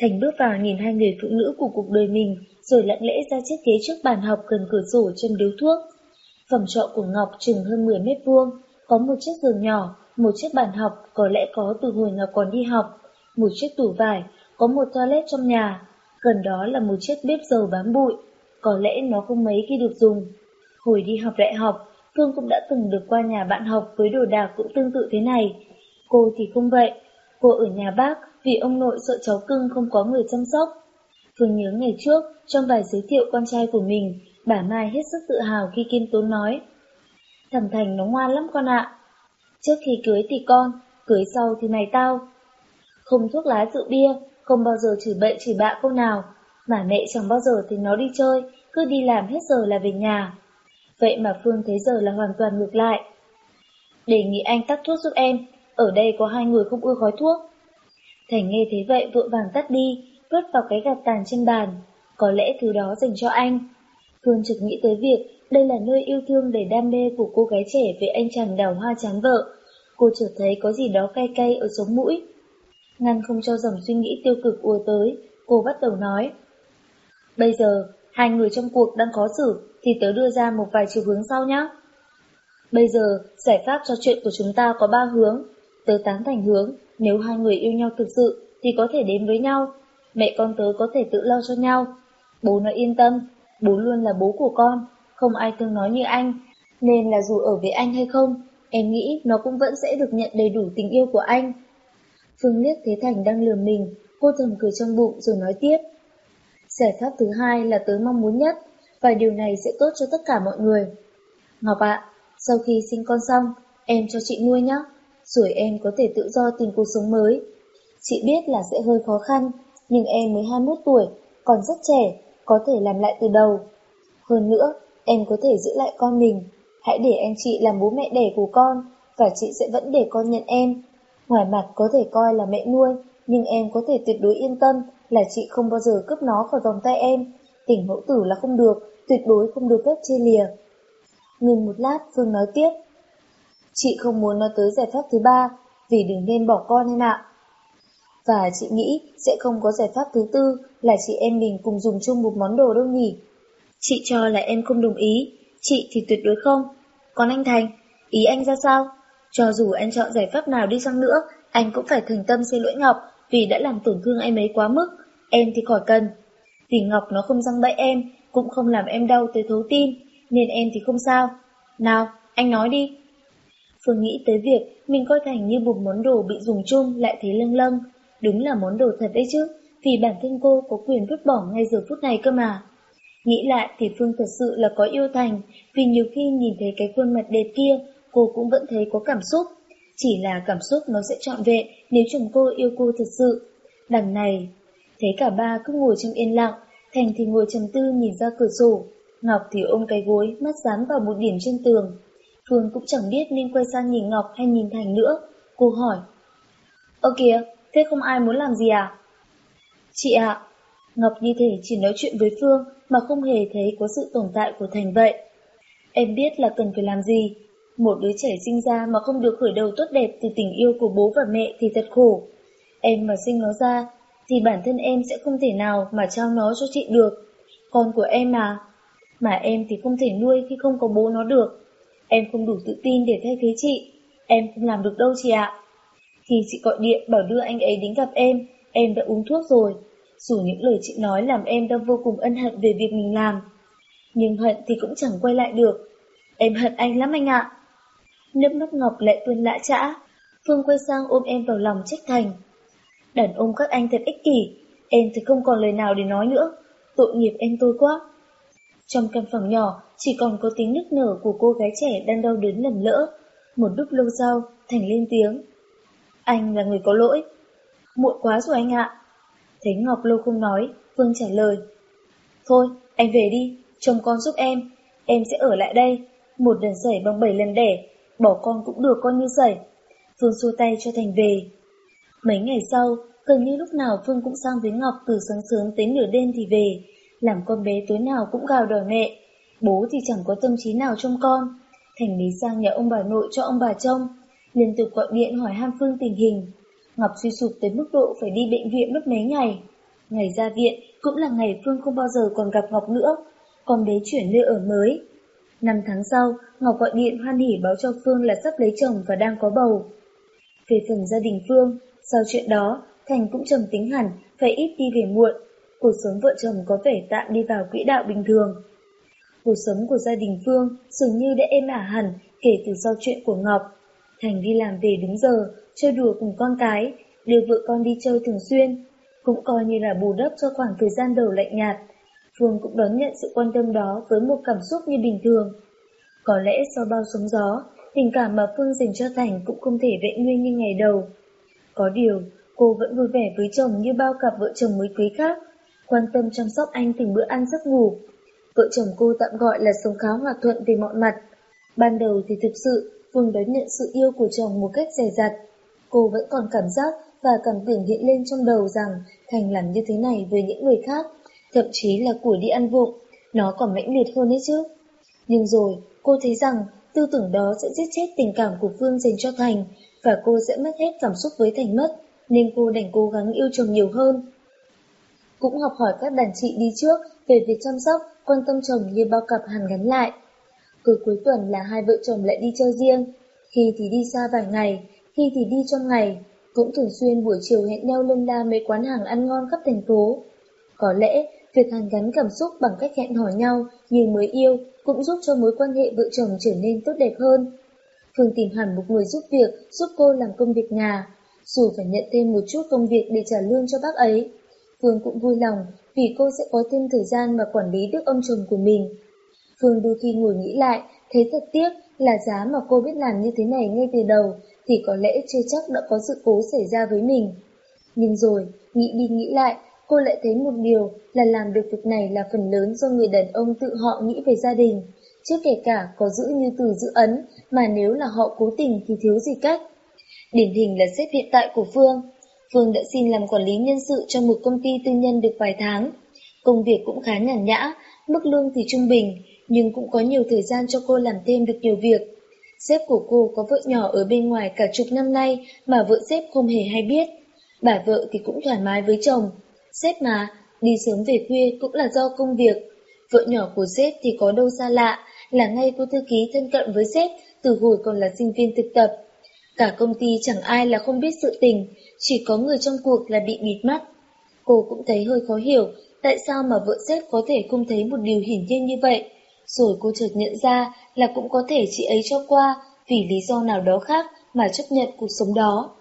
Thành bước vào nhìn hai người phụ nữ của cuộc đời mình, rồi lặng lẽ ra chiếc ghế trước bàn học gần cửa sổ châm điếu thuốc. Phòng trọ của Ngọc chừng hơn 10 mét vuông, có một chiếc giường nhỏ, một chiếc bàn học có lẽ có từ hồi Ngọc còn đi học, một chiếc tủ vải, có một toilet trong nhà, gần đó là một chiếc bếp dầu bám bụi, có lẽ nó không mấy khi được dùng. Hồi đi học đại học, Phương cũng đã từng được qua nhà bạn học với đồ đạc cũng tương tự thế này. Cô thì không vậy, cô ở nhà bác vì ông nội sợ cháu cưng không có người chăm sóc. Phương nhớ ngày trước, trong bài giới thiệu con trai của mình, bà Mai hết sức tự hào khi kiên tốn nói. Thằng Thành nó ngoan lắm con ạ. Trước khi cưới thì con, cưới sau thì mày tao. Không thuốc lá rượu bia, không bao giờ chửi bậy chửi bạ câu nào, mà mẹ chẳng bao giờ thì nó đi chơi, cứ đi làm hết giờ là về nhà. Vậy mà Phương thấy giờ là hoàn toàn ngược lại. Đề nghị anh tắt thuốc giúp em, ở đây có hai người không ưa khói thuốc. Thành nghe thế vậy vội vàng tắt đi, vứt vào cái gạt tàn trên bàn. Có lẽ thứ đó dành cho anh. Phương trực nghĩ tới việc đây là nơi yêu thương đầy đam mê của cô gái trẻ về anh chàng đào hoa chán vợ. Cô chợt thấy có gì đó cay cay ở sống mũi. Ngăn không cho dòng suy nghĩ tiêu cực ùa tới, cô bắt đầu nói. Bây giờ, hai người trong cuộc đang khó xử, thì tớ đưa ra một vài chiều hướng sau nhé. Bây giờ, giải pháp cho chuyện của chúng ta có ba hướng. Tớ tán thành hướng, nếu hai người yêu nhau thực sự, thì có thể đến với nhau. Mẹ con tớ có thể tự lo cho nhau. Bố nó yên tâm, bố luôn là bố của con, không ai thương nói như anh. Nên là dù ở với anh hay không, em nghĩ nó cũng vẫn sẽ được nhận đầy đủ tình yêu của anh. Phương liếc thấy Thành đang lừa mình, cô thầm cười trong bụng rồi nói tiếp. Giải pháp thứ hai là tớ mong muốn nhất, và điều này sẽ tốt cho tất cả mọi người. Ngọc ạ, sau khi sinh con xong, em cho chị nuôi nhé, rồi em có thể tự do tìm cuộc sống mới. Chị biết là sẽ hơi khó khăn, nhưng em mới 21 tuổi, còn rất trẻ, có thể làm lại từ đầu. Hơn nữa, em có thể giữ lại con mình, hãy để anh chị làm bố mẹ đẻ của con, và chị sẽ vẫn để con nhận em. Ngoài mặt có thể coi là mẹ nuôi, nhưng em có thể tuyệt đối yên tâm là chị không bao giờ cướp nó khỏi vòng tay em. Tỉnh mẫu tử là không được, tuyệt đối không được phép chia lìa. Ngừng một lát, Phương nói tiếp. Chị không muốn nói tới giải pháp thứ ba, vì đừng nên bỏ con em ạ. Và chị nghĩ sẽ không có giải pháp thứ tư là chị em mình cùng dùng chung một món đồ đâu nhỉ. Chị cho là em không đồng ý, chị thì tuyệt đối không. Còn anh Thành, ý anh ra sao? Cho dù anh chọn giải pháp nào đi chăng nữa, anh cũng phải thành tâm xin lỗi Ngọc vì đã làm tổn thương em ấy quá mức. Em thì khỏi cần. Vì Ngọc nó không răng bẫy em, cũng không làm em đau tới thấu tim, nên em thì không sao. Nào, anh nói đi. Phương nghĩ tới việc mình coi Thành như một món đồ bị dùng chung lại thấy lâng lâng. Đúng là món đồ thật đấy chứ, vì bản thân cô có quyền vứt bỏ ngay giờ phút này cơ mà. Nghĩ lại thì Phương thật sự là có yêu Thành, vì nhiều khi nhìn thấy cái khuôn mặt đẹp kia, cô cũng vẫn thấy có cảm xúc. Chỉ là cảm xúc nó sẽ trọn vẹn nếu chồng cô yêu cô thật sự. Đằng này, thấy cả ba cứ ngồi trong yên lặng, Thành thì ngồi trầm tư nhìn ra cửa sổ, Ngọc thì ôm cái gối, mắt dán vào một điểm trên tường. Phương cũng chẳng biết nên quay sang nhìn Ngọc hay nhìn Thành nữa. Cô hỏi. Ơ kìa, thế không ai muốn làm gì à? Chị ạ, Ngọc như thể chỉ nói chuyện với Phương mà không hề thấy có sự tồn tại của Thành vậy. Em biết là cần phải làm gì. Một đứa trẻ sinh ra mà không được khởi đầu tốt đẹp từ tình yêu của bố và mẹ thì thật khổ. Em mà sinh nó ra thì bản thân em sẽ không thể nào mà trao nó cho chị được. Con của em mà. Mà em thì không thể nuôi khi không có bố nó được. Em không đủ tự tin để thay thế chị. Em không làm được đâu chị ạ. Khi chị gọi điện bảo đưa anh ấy đến gặp em, em đã uống thuốc rồi. Dù những lời chị nói làm em đang vô cùng ân hận về việc mình làm. Nhưng hận thì cũng chẳng quay lại được. Em hận anh lắm anh ạ. Nước mắt Ngọc lại tuôn lã chã. Phương quay sang ôm em vào lòng trách thành. Đàn ông các anh thật ích kỷ, em thì không còn lời nào để nói nữa, tội nghiệp em tôi quá. Trong căn phòng nhỏ, chỉ còn có tiếng nức nở của cô gái trẻ đang đau đớn lầm lỡ. Một lúc lâu sau, Thành lên tiếng. Anh là người có lỗi. Muộn quá rồi anh ạ. Thấy Ngọc lâu không nói, Phương trả lời. Thôi, anh về đi, chồng con giúp em, em sẽ ở lại đây. Một lần sẩy bằng bảy lần đẻ, bỏ con cũng được con như vậy. Phương xua tay cho Thành về. Mấy ngày sau, gần như lúc nào Phương cũng sang với Ngọc từ sáng sớm tới nửa đêm thì về, làm con bé tối nào cũng gào đòi mẹ. Bố thì chẳng có tâm trí nào trông con. Thành lý sang nhà ông bà nội cho ông bà trông, liên tục gọi điện hỏi ham Phương tình hình. Ngọc suy sụp tới mức độ phải đi bệnh viện mất mấy ngày. Ngày ra viện cũng là ngày Phương không bao giờ còn gặp Ngọc nữa, con bé chuyển nơi ở mới. Năm tháng sau, Ngọc gọi điện hoan hỉ báo cho Phương là sắp lấy chồng và đang có bầu. Về phần gia đình Phương, sau chuyện đó, Thành cũng trầm tính hẳn, phải ít đi về muộn. Cuộc sống vợ chồng có vẻ tạm đi vào quỹ đạo bình thường. Cuộc sống của gia đình Phương dường như đã êm ả hẳn kể từ sau chuyện của Ngọc. Thành đi làm về đúng giờ, chơi đùa cùng con cái, đưa vợ con đi chơi thường xuyên, cũng coi như là bù đắp cho khoảng thời gian đầu lạnh nhạt. Phương cũng đón nhận sự quan tâm đó với một cảm xúc như bình thường. Có lẽ sau bao sóng gió, tình cảm mà Phương dành cho Thành cũng không thể vẹn nguyên như ngày đầu. Có điều, cô vẫn vui vẻ với chồng như bao cặp vợ chồng mới cưới khác, quan tâm chăm sóc anh từng bữa ăn giấc ngủ. Vợ chồng cô tạm gọi là sống khá hòa thuận về mọi mặt. Ban đầu thì thực sự, Phương đón nhận sự yêu của chồng một cách dè dặt. Cô vẫn còn cảm giác và cảm tưởng hiện lên trong đầu rằng Thành làm như thế này với những người khác, thậm chí là của đi ăn vụng, nó còn mãnh liệt hơn hết chứ. Nhưng rồi, cô thấy rằng tư tưởng đó sẽ giết chết tình cảm của Phương dành cho Thành, và cô sẽ mất hết cảm xúc với Thành mất, nên cô đành cố gắng yêu chồng nhiều hơn. Cũng học hỏi các đàn chị đi trước về việc chăm sóc, quan tâm chồng như bao cặp hàn gắn lại. Cứ cuối tuần là hai vợ chồng lại đi chơi riêng, khi thì đi xa vài ngày, khi thì đi trong ngày, cũng thường xuyên buổi chiều hẹn nhau lên la mấy quán hàng ăn ngon khắp thành phố. Có lẽ, việc hàn gắn cảm xúc bằng cách hẹn hò nhau như mới yêu cũng giúp cho mối quan hệ vợ chồng trở nên tốt đẹp hơn. Phương tìm hẳn một người giúp việc, giúp cô làm công việc nhà, dù phải nhận thêm một chút công việc để trả lương cho bác ấy. Phương cũng vui lòng vì cô sẽ có thêm thời gian mà quản lý được ông chồng của mình. Phương đôi khi ngồi nghĩ lại, thấy thật tiếc là giá mà cô biết làm như thế này ngay từ đầu thì có lẽ chưa chắc đã có sự cố xảy ra với mình. Nhưng rồi, nghĩ đi nghĩ lại, cô lại thấy một điều là làm được việc này là phần lớn do người đàn ông tự họ nghĩ về gia đình, chứ kể cả có giữ như từ giữ ấn, mà nếu là họ cố tình thì thiếu gì cách. Điển hình là sếp hiện tại của Phương. Phương đã xin làm quản lý nhân sự cho một công ty tư nhân được vài tháng. Công việc cũng khá nhàn nhã, mức lương thì trung bình, nhưng cũng có nhiều thời gian cho cô làm thêm được nhiều việc. Sếp của cô có vợ nhỏ ở bên ngoài cả chục năm nay mà vợ sếp không hề hay biết. Bà vợ thì cũng thoải mái với chồng. Sếp mà, đi sớm về khuya cũng là do công việc. Vợ nhỏ của sếp thì có đâu xa lạ, là ngay cô thư ký thân cận với sếp từ hồi còn là sinh viên thực tập. Cả công ty chẳng ai là không biết sự tình, chỉ có người trong cuộc là bị bịt mắt. Cô cũng thấy hơi khó hiểu tại sao mà vợ sếp có thể không thấy một điều hiển nhiên như vậy. Rồi cô chợt nhận ra là cũng có thể chị ấy cho qua vì lý do nào đó khác mà chấp nhận cuộc sống đó.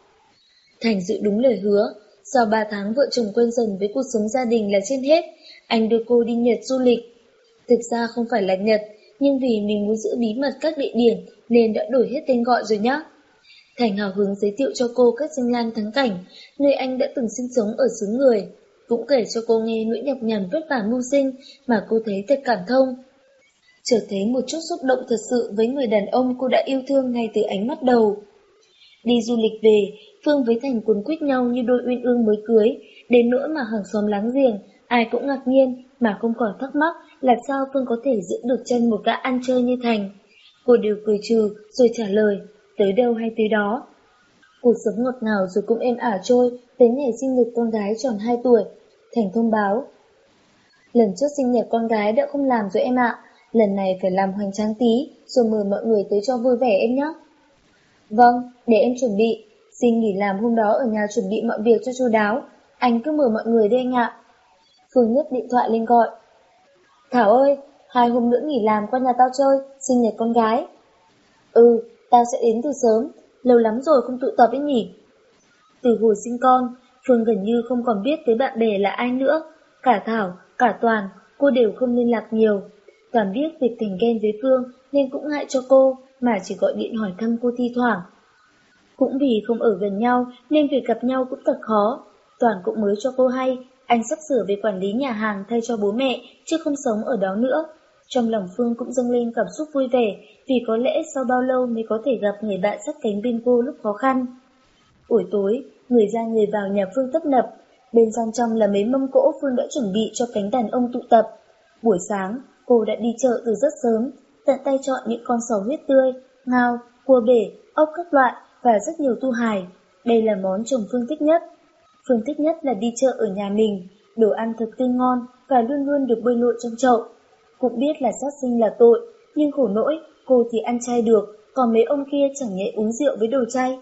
Thành giữ đúng lời hứa, sau 3 tháng vợ chồng quen dần với cuộc sống gia đình là trên hết, anh đưa cô đi Nhật du lịch. Thực ra không phải là Nhật, nhưng vì mình muốn giữ bí mật các địa điểm nên đã đổi hết tên gọi rồi nhá. Thành hào hứng giới thiệu cho cô các danh lam thắng cảnh, nơi anh đã từng sinh sống ở xứ người. Cũng kể cho cô nghe nỗi nhọc nhằn vất vả mưu sinh mà cô thấy thật cảm thông trở thấy một chút xúc động thật sự với người đàn ông cô đã yêu thương ngay từ ánh mắt đầu. Đi du lịch về, Phương với Thành cuốn quýt nhau như đôi uyên ương mới cưới, đến nỗi mà hàng xóm láng giềng, ai cũng ngạc nhiên mà không còn thắc mắc là sao Phương có thể giữ được chân một gã ăn chơi như Thành. Cô đều cười trừ rồi trả lời, tới đâu hay tới đó. Cuộc sống ngọt ngào rồi cũng êm ả trôi, tới ngày sinh nhật con gái tròn 2 tuổi. Thành thông báo. Lần trước sinh nhật con gái đã không làm rồi em ạ, lần này phải làm hoành tráng tí, rồi mời mọi người tới cho vui vẻ em nhé. Vâng, để em chuẩn bị, xin nghỉ làm hôm đó ở nhà chuẩn bị mọi việc cho chu đáo, anh cứ mời mọi người đi anh ạ. Phương nhấc điện thoại lên gọi. Thảo ơi, hai hôm nữa nghỉ làm qua nhà tao chơi, sinh nhật con gái. Ừ, tao sẽ đến từ sớm, lâu lắm rồi không tụ tập ấy nhỉ. Từ hồi sinh con, Phương gần như không còn biết tới bạn bè là ai nữa. Cả Thảo, cả Toàn, cô đều không liên lạc nhiều. Toàn biết việc Thành ghen với Phương nên cũng ngại cho cô, mà chỉ gọi điện hỏi thăm cô thi thoảng. Cũng vì không ở gần nhau nên việc gặp nhau cũng thật khó. Toàn cũng mới cho cô hay, anh sắp sửa về quản lý nhà hàng thay cho bố mẹ, chứ không sống ở đó nữa. Trong lòng Phương cũng dâng lên cảm xúc vui vẻ, vì có lẽ sau bao lâu mới có thể gặp người bạn sát cánh bên cô lúc khó khăn. Buổi tối, người ra người vào nhà Phương tấp nập, bên trong trong là mấy mâm cỗ Phương đã chuẩn bị cho cánh đàn ông tụ tập. Buổi sáng, cô đã đi chợ từ rất sớm, tận tay chọn những con sò huyết tươi, ngao, cua bể, ốc các loại và rất nhiều tu hài. Đây là món chồng Phương thích nhất. Phương thích nhất là đi chợ ở nhà mình, đồ ăn thật tươi ngon và luôn luôn được bơi lội trong chậu. Cũng biết là sát sinh là tội, nhưng khổ nỗi, cô thì ăn chay được, còn mấy ông kia chẳng nhẽ uống rượu với đồ chay.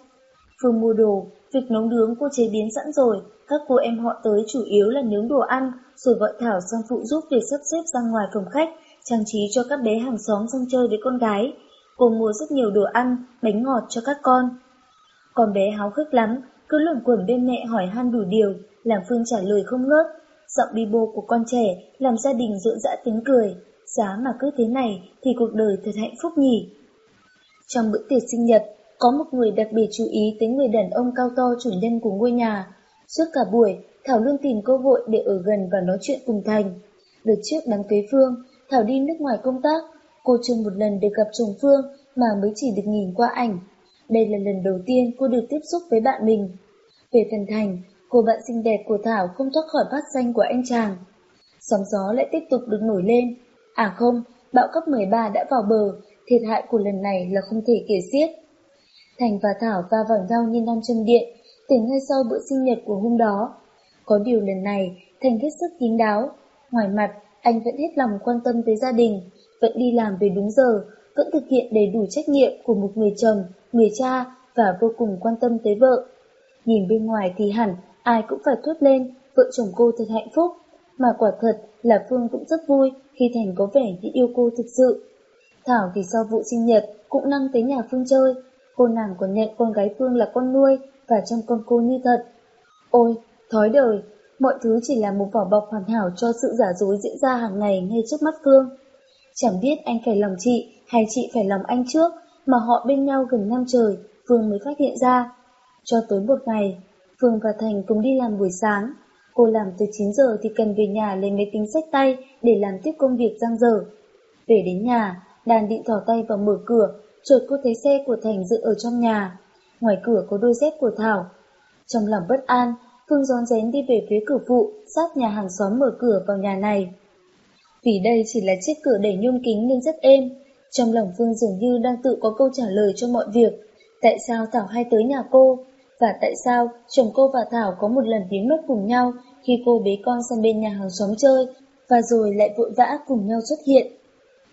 Phương mua đồ, việc nấu nướng cô chế biến sẵn rồi, các cô em họ tới chủ yếu là nướng đồ ăn, rồi gọi Thảo sang phụ giúp việc sắp xếp ra ngoài phòng khách, trang trí cho các bé hàng xóm sang chơi với con gái. Cô mua rất nhiều đồ ăn, bánh ngọt cho các con. Con bé háo hức lắm, cứ luẩn quẩn bên mẹ hỏi han đủ điều, làm Phương trả lời không ngớt. Giọng bi bô của con trẻ làm gia đình rộn rã tiếng cười. Giá mà cứ thế này thì cuộc đời thật hạnh phúc nhỉ. Trong bữa tiệc sinh nhật, có một người đặc biệt chú ý tới người đàn ông cao to chủ nhân của ngôi nhà. Suốt cả buổi, Thảo luôn tìm cơ hội để ở gần và nói chuyện cùng Thành. Đợt trước đám cưới Phương, Thảo đi nước ngoài công tác, cô chưa một lần được gặp chồng Phương mà mới chỉ được nhìn qua ảnh. Đây là lần đầu tiên cô được tiếp xúc với bạn mình. Về phần Thành, cô bạn xinh đẹp của Thảo không thoát khỏi bát danh của anh chàng. Sóng gió lại tiếp tục được nổi lên. À không, bão cấp 13 đã vào bờ, thiệt hại của lần này là không thể kể xiết. Thành và Thảo va vào nhau như nam châm điện, từ ngay sau bữa sinh nhật của hôm đó. Có điều lần này, Thành hết sức kín đáo. Ngoài mặt, anh vẫn hết lòng quan tâm tới gia đình, vẫn đi làm về đúng giờ, vẫn thực hiện đầy đủ trách nhiệm của một người chồng, người cha và vô cùng quan tâm tới vợ. Nhìn bên ngoài thì hẳn ai cũng phải thốt lên vợ chồng cô thật hạnh phúc, mà quả thật là Phương cũng rất vui khi Thành có vẻ như yêu cô thực sự. Thảo thì sau vụ sinh nhật cũng năng tới nhà Phương chơi, cô nàng còn nhận con gái Phương là con nuôi và trông con cô như thật. Ôi, thói đời, mọi thứ chỉ là một vỏ bọc hoàn hảo cho sự giả dối diễn ra hàng ngày ngay trước mắt Phương. Chẳng biết anh phải lòng chị hay chị phải lòng anh trước, mà họ bên nhau gần năm trời, Phương mới phát hiện ra. Cho tới một ngày, Phương và Thành cùng đi làm buổi sáng. Cô làm từ 9 giờ thì cần về nhà lấy máy tính sách tay để làm tiếp công việc giang dở. Về đến nhà, đàn định thỏ tay vào mở cửa, chợt cô thấy xe của Thành dự ở trong nhà. Ngoài cửa có đôi dép của Thảo. Trong lòng bất an, Phương rón rén đi về phía cửa phụ, sát nhà hàng xóm mở cửa vào nhà này. Vì đây chỉ là chiếc cửa đẩy nhôm kính nên rất êm, trong lòng Phương dường như đang tự có câu trả lời cho mọi việc. Tại sao Thảo hay tới nhà cô? Và tại sao chồng cô và Thảo có một lần biến mất cùng nhau khi cô bế con sang bên nhà hàng xóm chơi và rồi lại vội vã cùng nhau xuất hiện?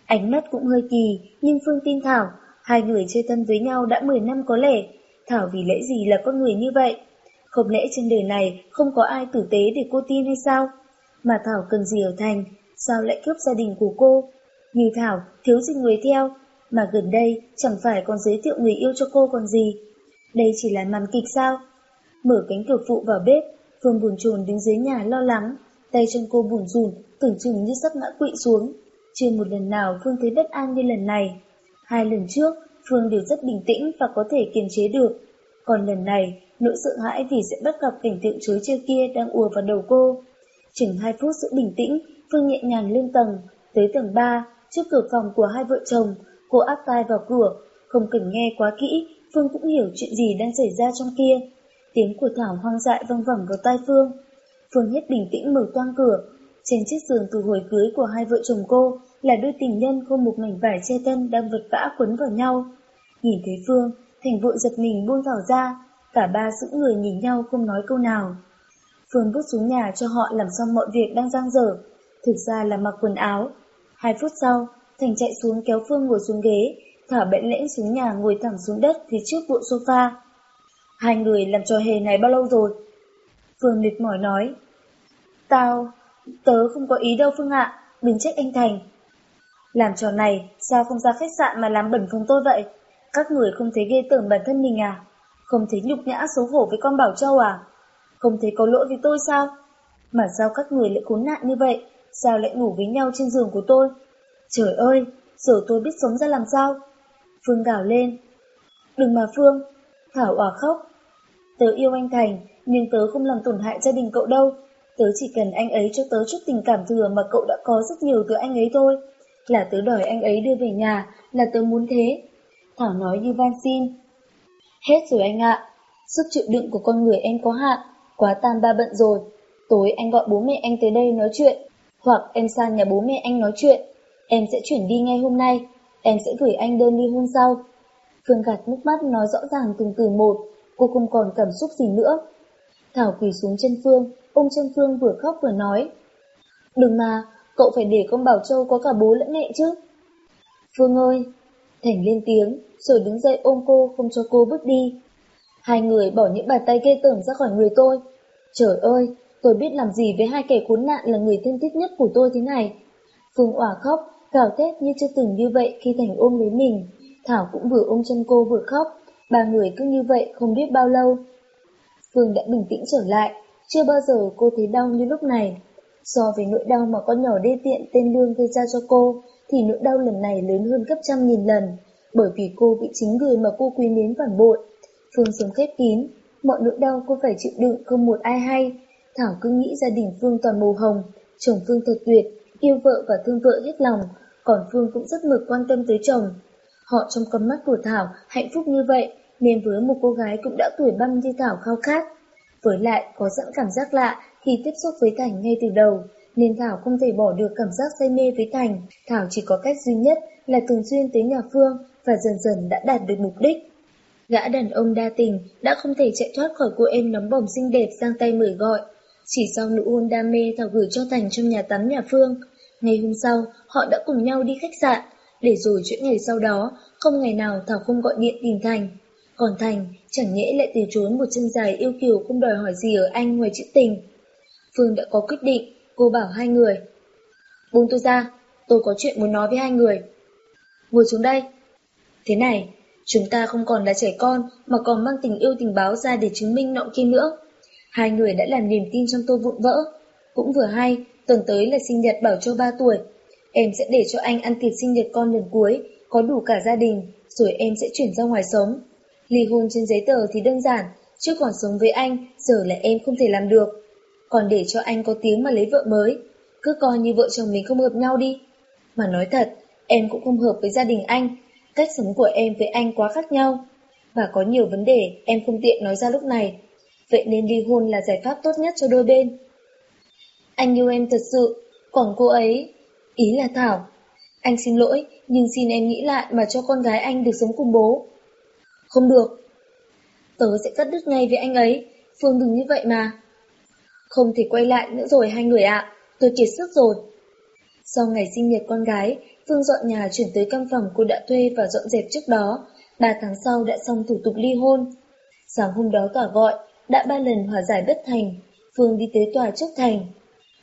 Ánh mắt cũng hơi kỳ, nhưng Phương tin Thảo, hai người chơi thân với nhau đã 10 năm có lẽ. Thảo vì lẽ gì là con người như vậy? Không lẽ trên đời này không có ai tử tế để cô tin hay sao? Mà Thảo cần gì ở thành, sao lại cướp gia đình của cô? Như Thảo, thiếu gì người theo, mà gần đây chẳng phải còn giới thiệu người yêu cho cô còn gì. Đây chỉ là màn kịch sao? Mở cánh cửa phụ vào bếp, Phương buồn chồn đứng dưới nhà lo lắng, tay chân cô buồn rùn, tưởng chừng như sắp ngã quỵ xuống. Chưa một lần nào Phương thấy bất an như lần này. Hai lần trước, Phương đều rất bình tĩnh và có thể kiềm chế được. Còn lần này, nỗi sợ hãi vì sẽ bắt gặp cảnh tượng chối chơi kia đang ùa vào đầu cô. Chừng hai phút giữ bình tĩnh, Phương nhẹ nhàng lên tầng, tới tầng 3, Trước cửa phòng của hai vợ chồng, cô áp tai vào cửa, không cần nghe quá kỹ, Phương cũng hiểu chuyện gì đang xảy ra trong kia. Tiếng của Thảo hoang dại vang vẳng vào tai Phương. Phương hết bình tĩnh mở toang cửa. Trên chiếc giường từ hồi cưới của hai vợ chồng cô là đôi tình nhân không một mảnh vải che thân đang vật vã quấn vào nhau. Nhìn thấy Phương, Thành vội giật mình buông Thảo ra, cả ba giữ người nhìn nhau không nói câu nào. Phương bước xuống nhà cho họ làm xong mọi việc đang giang dở, thực ra là mặc quần áo, Hai phút sau, Thành chạy xuống kéo Phương ngồi xuống ghế, Thảo bẽn lẽn xuống nhà ngồi thẳng xuống đất phía trước bộ sofa. Hai người làm trò hề này bao lâu rồi? Phương mệt mỏi nói. Tao, tớ không có ý đâu Phương ạ, đừng trách anh Thành. Làm trò này, sao không ra khách sạn mà làm bẩn phòng tôi vậy? Các người không thấy ghê tởm bản thân mình à? Không thấy nhục nhã xấu hổ với con Bảo Châu à? Không thấy có lỗi với tôi sao? Mà sao các người lại khốn nạn như vậy? Sao lại ngủ với nhau trên giường của tôi? Trời ơi, giờ tôi biết sống ra làm sao? Phương gào lên. Đừng mà Phương, Thảo òa khóc. Tớ yêu anh Thành, nhưng tớ không làm tổn hại gia đình cậu đâu. Tớ chỉ cần anh ấy cho tớ chút tình cảm thừa mà cậu đã có rất nhiều từ anh ấy thôi. Là tớ đòi anh ấy đưa về nhà, là tớ muốn thế. Thảo nói như van xin. Hết rồi anh ạ, sức chịu đựng của con người em có hạn, quá tan ba bận rồi. Tối anh gọi bố mẹ anh tới đây nói chuyện, hoặc em sang nhà bố mẹ anh nói chuyện. Em sẽ chuyển đi ngay hôm nay, em sẽ gửi anh đơn ly hôn sau. Phương gạt nước mắt nói rõ ràng từng từ một, cô không còn cảm xúc gì nữa. Thảo quỳ xuống chân Phương, ôm chân Phương vừa khóc vừa nói. Đừng mà, cậu phải để con Bảo Châu có cả bố lẫn mẹ chứ. Phương ơi, Thành lên tiếng, rồi đứng dậy ôm cô không cho cô bước đi. Hai người bỏ những bàn tay ghê tởm ra khỏi người tôi. Trời ơi, tôi biết làm gì với hai kẻ khốn nạn là người thân thiết nhất của tôi thế này. Phương òa khóc, gào thét như chưa từng như vậy khi Thành ôm lấy mình. Thảo cũng vừa ôm chân cô vừa khóc, ba người cứ như vậy không biết bao lâu. Phương đã bình tĩnh trở lại, chưa bao giờ cô thấy đau như lúc này. So với nỗi đau mà con nhỏ đê tiện tên Lương gây ra cho cô, thì nỗi đau lần này lớn hơn gấp trăm nghìn lần, bởi vì cô bị chính người mà cô quý mến phản bội. Phương sống khép kín, mọi nỗi đau cô phải chịu đựng không một ai hay. Thảo cứ nghĩ gia đình Phương toàn màu hồng, chồng Phương thật tuyệt, yêu vợ và thương vợ hết lòng, còn Phương cũng rất mực quan tâm tới chồng. Họ trong con mắt của Thảo hạnh phúc như vậy, nên với một cô gái cũng đã tuổi băm như Thảo khao khát. Với lại có sẵn cảm giác lạ khi tiếp xúc với Thành ngay từ đầu, nên Thảo không thể bỏ được cảm giác say mê với Thành. Thảo chỉ có cách duy nhất là thường xuyên tới nhà Phương và dần dần đã đạt được mục đích. Gã đàn ông đa tình đã không thể chạy thoát khỏi cô em nóng bỏng xinh đẹp sang tay mời gọi. Chỉ sau nụ hôn đam mê Thảo gửi cho Thành trong nhà tắm nhà Phương. Ngày hôm sau, họ đã cùng nhau đi khách sạn, để rồi chuyện ngày sau đó, không ngày nào Thảo không gọi điện tìm Thành. Còn Thành, chẳng nhẽ lại từ chối một chân dài yêu kiều không đòi hỏi gì ở anh ngoài chữ tình. Phương đã có quyết định, cô bảo hai người. Buông tôi ra, tôi có chuyện muốn nói với hai người. Ngồi xuống đây. Thế này, chúng ta không còn là trẻ con mà còn mang tình yêu tình báo ra để chứng minh nọ kia nữa. Hai người đã làm niềm tin trong tôi vụn vỡ. Cũng vừa hay, tuần tới là sinh nhật Bảo Châu 3 tuổi. Em sẽ để cho anh ăn tiệc sinh nhật con lần cuối, có đủ cả gia đình, rồi em sẽ chuyển ra ngoài sống. Ly hôn trên giấy tờ thì đơn giản, chứ còn sống với anh, giờ là em không thể làm được. Còn để cho anh có tiếng mà lấy vợ mới, cứ coi như vợ chồng mình không hợp nhau đi. Mà nói thật, em cũng không hợp với gia đình anh, cách sống của em với anh quá khác nhau. Và có nhiều vấn đề em không tiện nói ra lúc này, vậy nên ly hôn là giải pháp tốt nhất cho đôi bên. Anh yêu em thật sự, còn cô ấy... Ý là Thảo. Anh xin lỗi, nhưng xin em nghĩ lại mà cho con gái anh được sống cùng bố. Không được. Tớ sẽ cắt đứt ngay với anh ấy, Phương đừng như vậy mà. Không thể quay lại nữa rồi hai người ạ, tôi kiệt sức rồi. Sau ngày sinh nhật con gái, Phương dọn nhà chuyển tới căn phòng cô đã thuê và dọn dẹp trước đó. Ba tháng sau đã xong thủ tục ly hôn. Sáng hôm đó cả gọi, đã ba lần hòa giải bất thành. Phương đi tới tòa trước thành.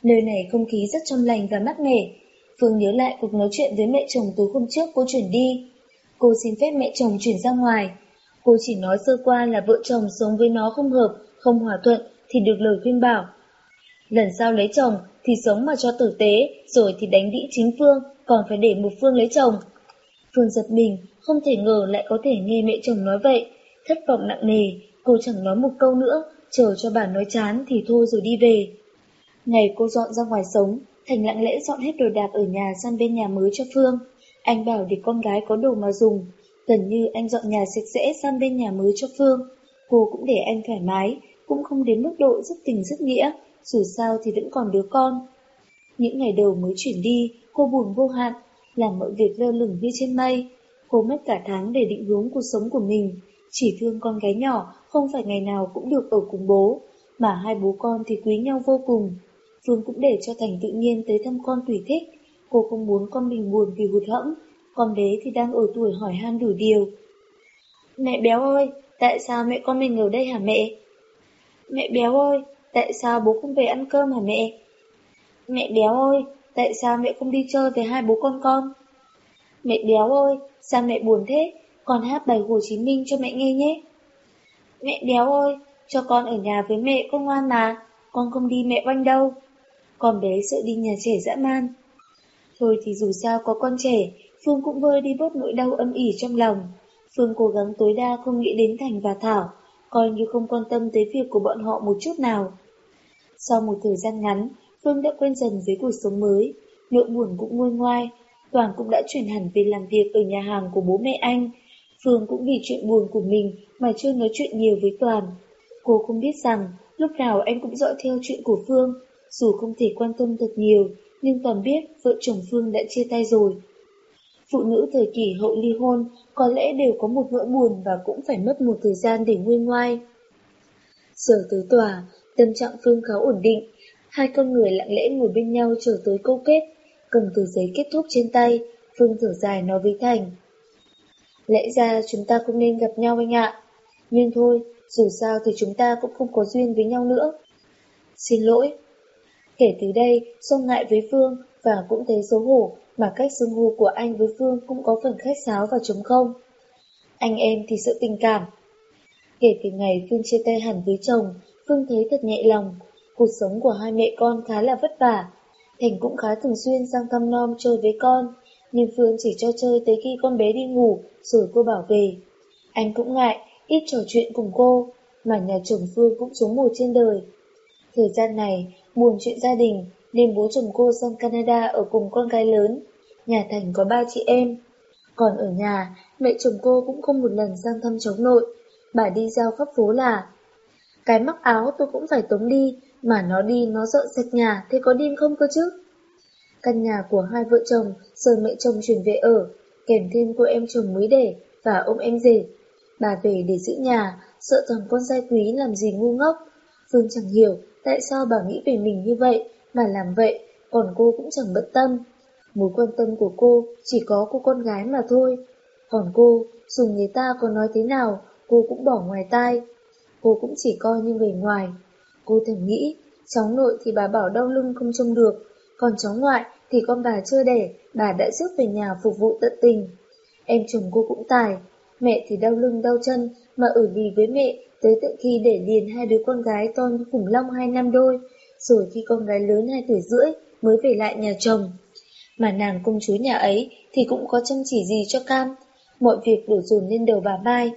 Nơi này không khí rất trong lành và mát mẻ. Phương nhớ lại cuộc nói chuyện với mẹ chồng tối hôm trước cô chuyển đi. Cô xin phép mẹ chồng chuyển ra ngoài. Cô chỉ nói sơ qua là vợ chồng sống với nó không hợp, không hòa thuận thì được lời khuyên bảo. Lần sau lấy chồng thì sống mà cho tử tế, rồi thì đánh đĩ chính Phương, còn phải để một Phương lấy chồng. Phương giật mình, không thể ngờ lại có thể nghe mẹ chồng nói vậy. Thất vọng nặng nề, cô chẳng nói một câu nữa, chờ cho bà nói chán thì thôi rồi đi về. Ngày cô dọn ra ngoài sống, Thành lặng lẽ dọn hết đồ đạc ở nhà sang bên nhà mới cho Phương. Anh bảo để con gái có đồ mà dùng. Gần như anh dọn nhà sạch sẽ sang bên nhà mới cho Phương. Cô cũng để anh thoải mái, cũng không đến mức độ rất tình rất nghĩa, dù sao thì vẫn còn đứa con. Những ngày đầu mới chuyển đi, cô buồn vô hạn, làm mọi việc lơ lửng như trên mây. Cô mất cả tháng để định hướng cuộc sống của mình, chỉ thương con gái nhỏ không phải ngày nào cũng được ở cùng bố, mà hai bố con thì quý nhau vô cùng. Phương cũng để cho Thành tự nhiên tới thăm con tùy thích, cô không muốn con mình buồn vì hụt hẫng, con bé thì đang ở tuổi hỏi han đủ điều. Mẹ béo ơi, tại sao mẹ con mình ở đây hả mẹ? Mẹ béo ơi, tại sao bố không về ăn cơm hả mẹ? Mẹ béo ơi, tại sao mẹ không đi chơi với hai bố con con? Mẹ béo ơi, sao mẹ buồn thế? Con hát bài Hồ Chí Minh cho mẹ nghe nhé. Mẹ béo ơi, cho con ở nhà với mẹ con ngoan mà, con không đi mẹ oanh đâu. Con bé sợ đi nhà trẻ dã man. Thôi thì dù sao có con trẻ, Phương cũng vơi đi bớt nỗi đau âm ỉ trong lòng. Phương cố gắng tối đa không nghĩ đến Thành và Thảo, coi như không quan tâm tới việc của bọn họ một chút nào. Sau một thời gian ngắn, Phương đã quen dần với cuộc sống mới, nỗi buồn cũng nguôi ngoai, Toàn cũng đã chuyển hẳn về làm việc ở nhà hàng của bố mẹ anh. Phương cũng vì chuyện buồn của mình mà chưa nói chuyện nhiều với Toàn. Cô không biết rằng lúc nào anh cũng dõi theo chuyện của Phương, dù không thể quan tâm thật nhiều, nhưng Toàn biết vợ chồng Phương đã chia tay rồi. Phụ nữ thời kỳ hậu ly hôn có lẽ đều có một nỗi buồn và cũng phải mất một thời gian để nguôi ngoai. Giờ tới tòa, tâm trạng Phương khá ổn định, hai con người lặng lẽ ngồi bên nhau chờ tới câu kết, cầm tờ giấy kết thúc trên tay, Phương thở dài nói với Thành. Lẽ ra chúng ta cũng nên gặp nhau anh ạ, nhưng thôi, dù sao thì chúng ta cũng không có duyên với nhau nữa. Xin lỗi. Kể từ đây, do ngại với Phương và cũng thấy xấu hổ mà cách xưng hô của anh với Phương cũng có phần khách sáo và trống không. Anh em thì sự tình cảm. Kể từ ngày Phương chia tay hẳn với chồng, Phương thấy thật nhẹ lòng. Cuộc sống của hai mẹ con khá là vất vả. Thành cũng khá thường xuyên sang thăm non chơi với con, nhưng Phương chỉ cho chơi tới khi con bé đi ngủ, rồi cô bảo về. Anh cũng ngại, ít trò chuyện cùng cô, mà nhà chồng Phương cũng xuống một trên đời. Thời gian này, buồn chuyện gia đình, nên bố chồng cô sang Canada ở cùng con gái lớn. Nhà Thành có ba chị em. Còn ở nhà, mẹ chồng cô cũng không một lần sang thăm cháu nội. Bà đi giao khắp phố là Cái mắc áo tôi cũng phải tống đi, mà nó đi nó dọn sạch nhà, thế có điên không cơ chứ? Căn nhà của hai vợ chồng rồi mẹ chồng chuyển về ở, kèm thêm cô em chồng mới đẻ và ông em rể. Bà về để giữ nhà, sợ thằng con trai quý làm gì ngu ngốc. Phương chẳng hiểu tại sao bà nghĩ về mình như vậy, mà làm vậy, còn cô cũng chẳng bận tâm. Mối quan tâm của cô chỉ có cô con gái mà thôi. Còn cô, dù người ta có nói thế nào, cô cũng bỏ ngoài tai. Cô cũng chỉ coi như người ngoài. Cô thầm nghĩ, cháu nội thì bà bảo đau lưng không trông được, còn cháu ngoại thì con bà chưa đẻ, bà đã rước về nhà phục vụ tận tình. Em chồng cô cũng tài, mẹ thì đau lưng đau chân, mà ở vì với mẹ tới tận khi để liền hai đứa con gái to như khủng long hai năm đôi, rồi khi con gái lớn hai tuổi rưỡi mới về lại nhà chồng. Mà nàng công chúa nhà ấy thì cũng có chăm chỉ gì cho cam, mọi việc đổ dồn lên đầu bà Mai.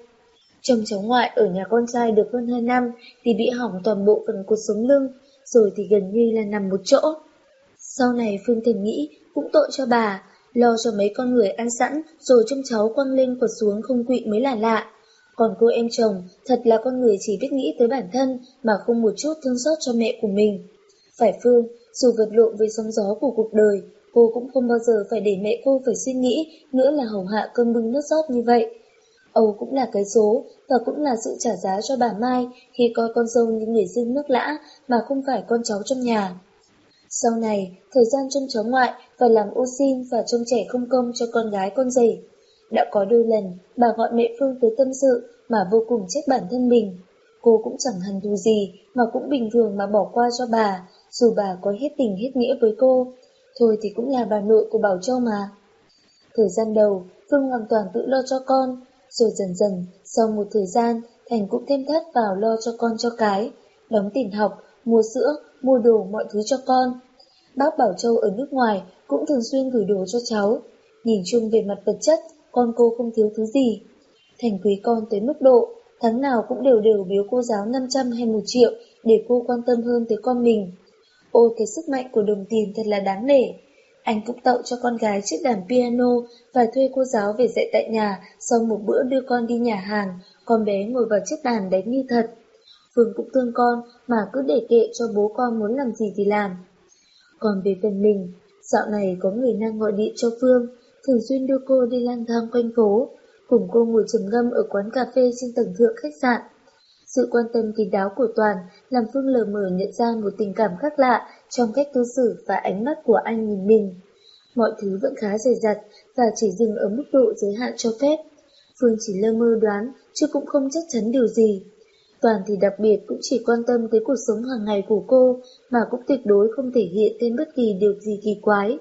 Chồng cháu ngoại ở nhà con trai được hơn 2 năm thì bị hỏng toàn bộ phần cột sống lưng, rồi thì gần như là nằm một chỗ. Sau này Phương Thành nghĩ cũng tội cho bà, lo cho mấy con người ăn sẵn rồi trông cháu quăng lên quật xuống không quỵ mới là lạ. Còn cô em chồng thật là con người chỉ biết nghĩ tới bản thân mà không một chút thương xót cho mẹ của mình. Phải Phương, dù vật lộn với sóng gió của cuộc đời, cô cũng không bao giờ phải để mẹ cô phải suy nghĩ nữa là hầu hạ cơm bưng nước rót như vậy. Âu cũng là cái số và cũng là sự trả giá cho bà Mai khi coi con dâu như người dân nước lã mà không phải con cháu trong nhà. Sau này, thời gian trông cháu ngoại phải làm ô xin và trông trẻ không công cho con gái con rể. Đã có đôi lần, bà gọi mẹ Phương tới tâm sự mà vô cùng trách bản thân mình. Cô cũng chẳng hằn thù gì mà cũng bình thường mà bỏ qua cho bà, dù bà có hết tình hết nghĩa với cô. Thôi thì cũng là bà nội của Bảo Châu mà. Thời gian đầu, Phương hoàn toàn tự lo cho con, rồi dần dần, sau một thời gian, Thành cũng thêm thắt vào lo cho con cho cái, đóng tiền học, mua sữa, mua đồ mọi thứ cho con. Bác Bảo Châu ở nước ngoài cũng thường xuyên gửi đồ cho cháu. Nhìn chung về mặt vật chất, con cô không thiếu thứ gì. Thành quý con tới mức độ, tháng nào cũng đều đều biếu cô giáo 500 hay 1 triệu để cô quan tâm hơn tới con mình. Ôi cái sức mạnh của đồng tiền thật là đáng nể. Anh cũng tậu cho con gái chiếc đàn piano và thuê cô giáo về dạy tại nhà sau một bữa đưa con đi nhà hàng, con bé ngồi vào chiếc đàn đánh như thật. Phương cũng thương con mà cứ để kệ cho bố con muốn làm gì thì làm. Còn về phần mình, dạo này có người năng gọi điện cho Phương, thường xuyên đưa cô đi lang thang quanh phố, cùng cô ngồi trầm ngâm ở quán cà phê trên tầng thượng khách sạn. Sự quan tâm kín đáo của Toàn làm Phương lờ mờ nhận ra một tình cảm khác lạ trong cách cư xử và ánh mắt của anh nhìn mình. Mọi thứ vẫn khá dày dặt và chỉ dừng ở mức độ giới hạn cho phép. Phương chỉ lơ mơ đoán, chứ cũng không chắc chắn điều gì. Toàn thì đặc biệt cũng chỉ quan tâm tới cuộc sống hàng ngày của cô, mà cũng tuyệt đối không thể hiện thêm bất kỳ điều gì kỳ quái.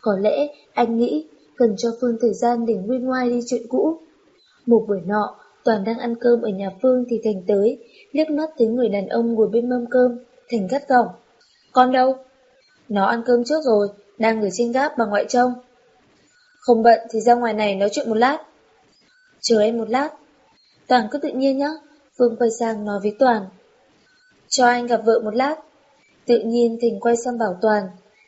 Có lẽ anh nghĩ cần cho Phương thời gian để nguyên ngoai đi chuyện cũ. Một buổi nọ, Toàn đang ăn cơm ở nhà Phương thì Thành tới, liếc mắt thấy người đàn ông ngồi bên mâm cơm, Thành gắt gỏng. Con đâu? Nó ăn cơm trước rồi, đang ở trên gác bà ngoại trông. Không bận thì ra ngoài này nói chuyện một lát. Chờ em một lát. Toàn cứ tự nhiên nhá. Phương quay sang nói với Toàn. Cho anh gặp vợ một lát. Tự nhiên Thành quay sang bảo Toàn.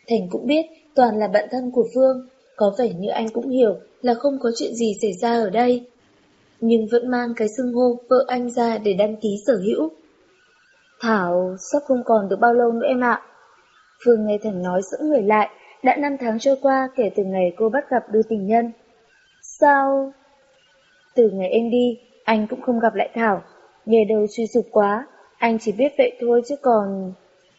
Thành cũng biết Toàn là bạn thân của Phương. Có vẻ như anh cũng hiểu là không có chuyện gì xảy ra ở đây. Nhưng vẫn mang cái xưng hô vợ anh ra để đăng ký sở hữu. Thảo sắp không còn được bao lâu nữa em ạ. Phương nghe Thành nói sững người lại, đã 5 tháng trôi qua kể từ ngày cô bắt gặp đôi tình nhân. Sao? Từ ngày em đi, anh cũng không gặp lại Thảo nghề đầu suy sụp quá, anh chỉ biết vậy thôi chứ còn...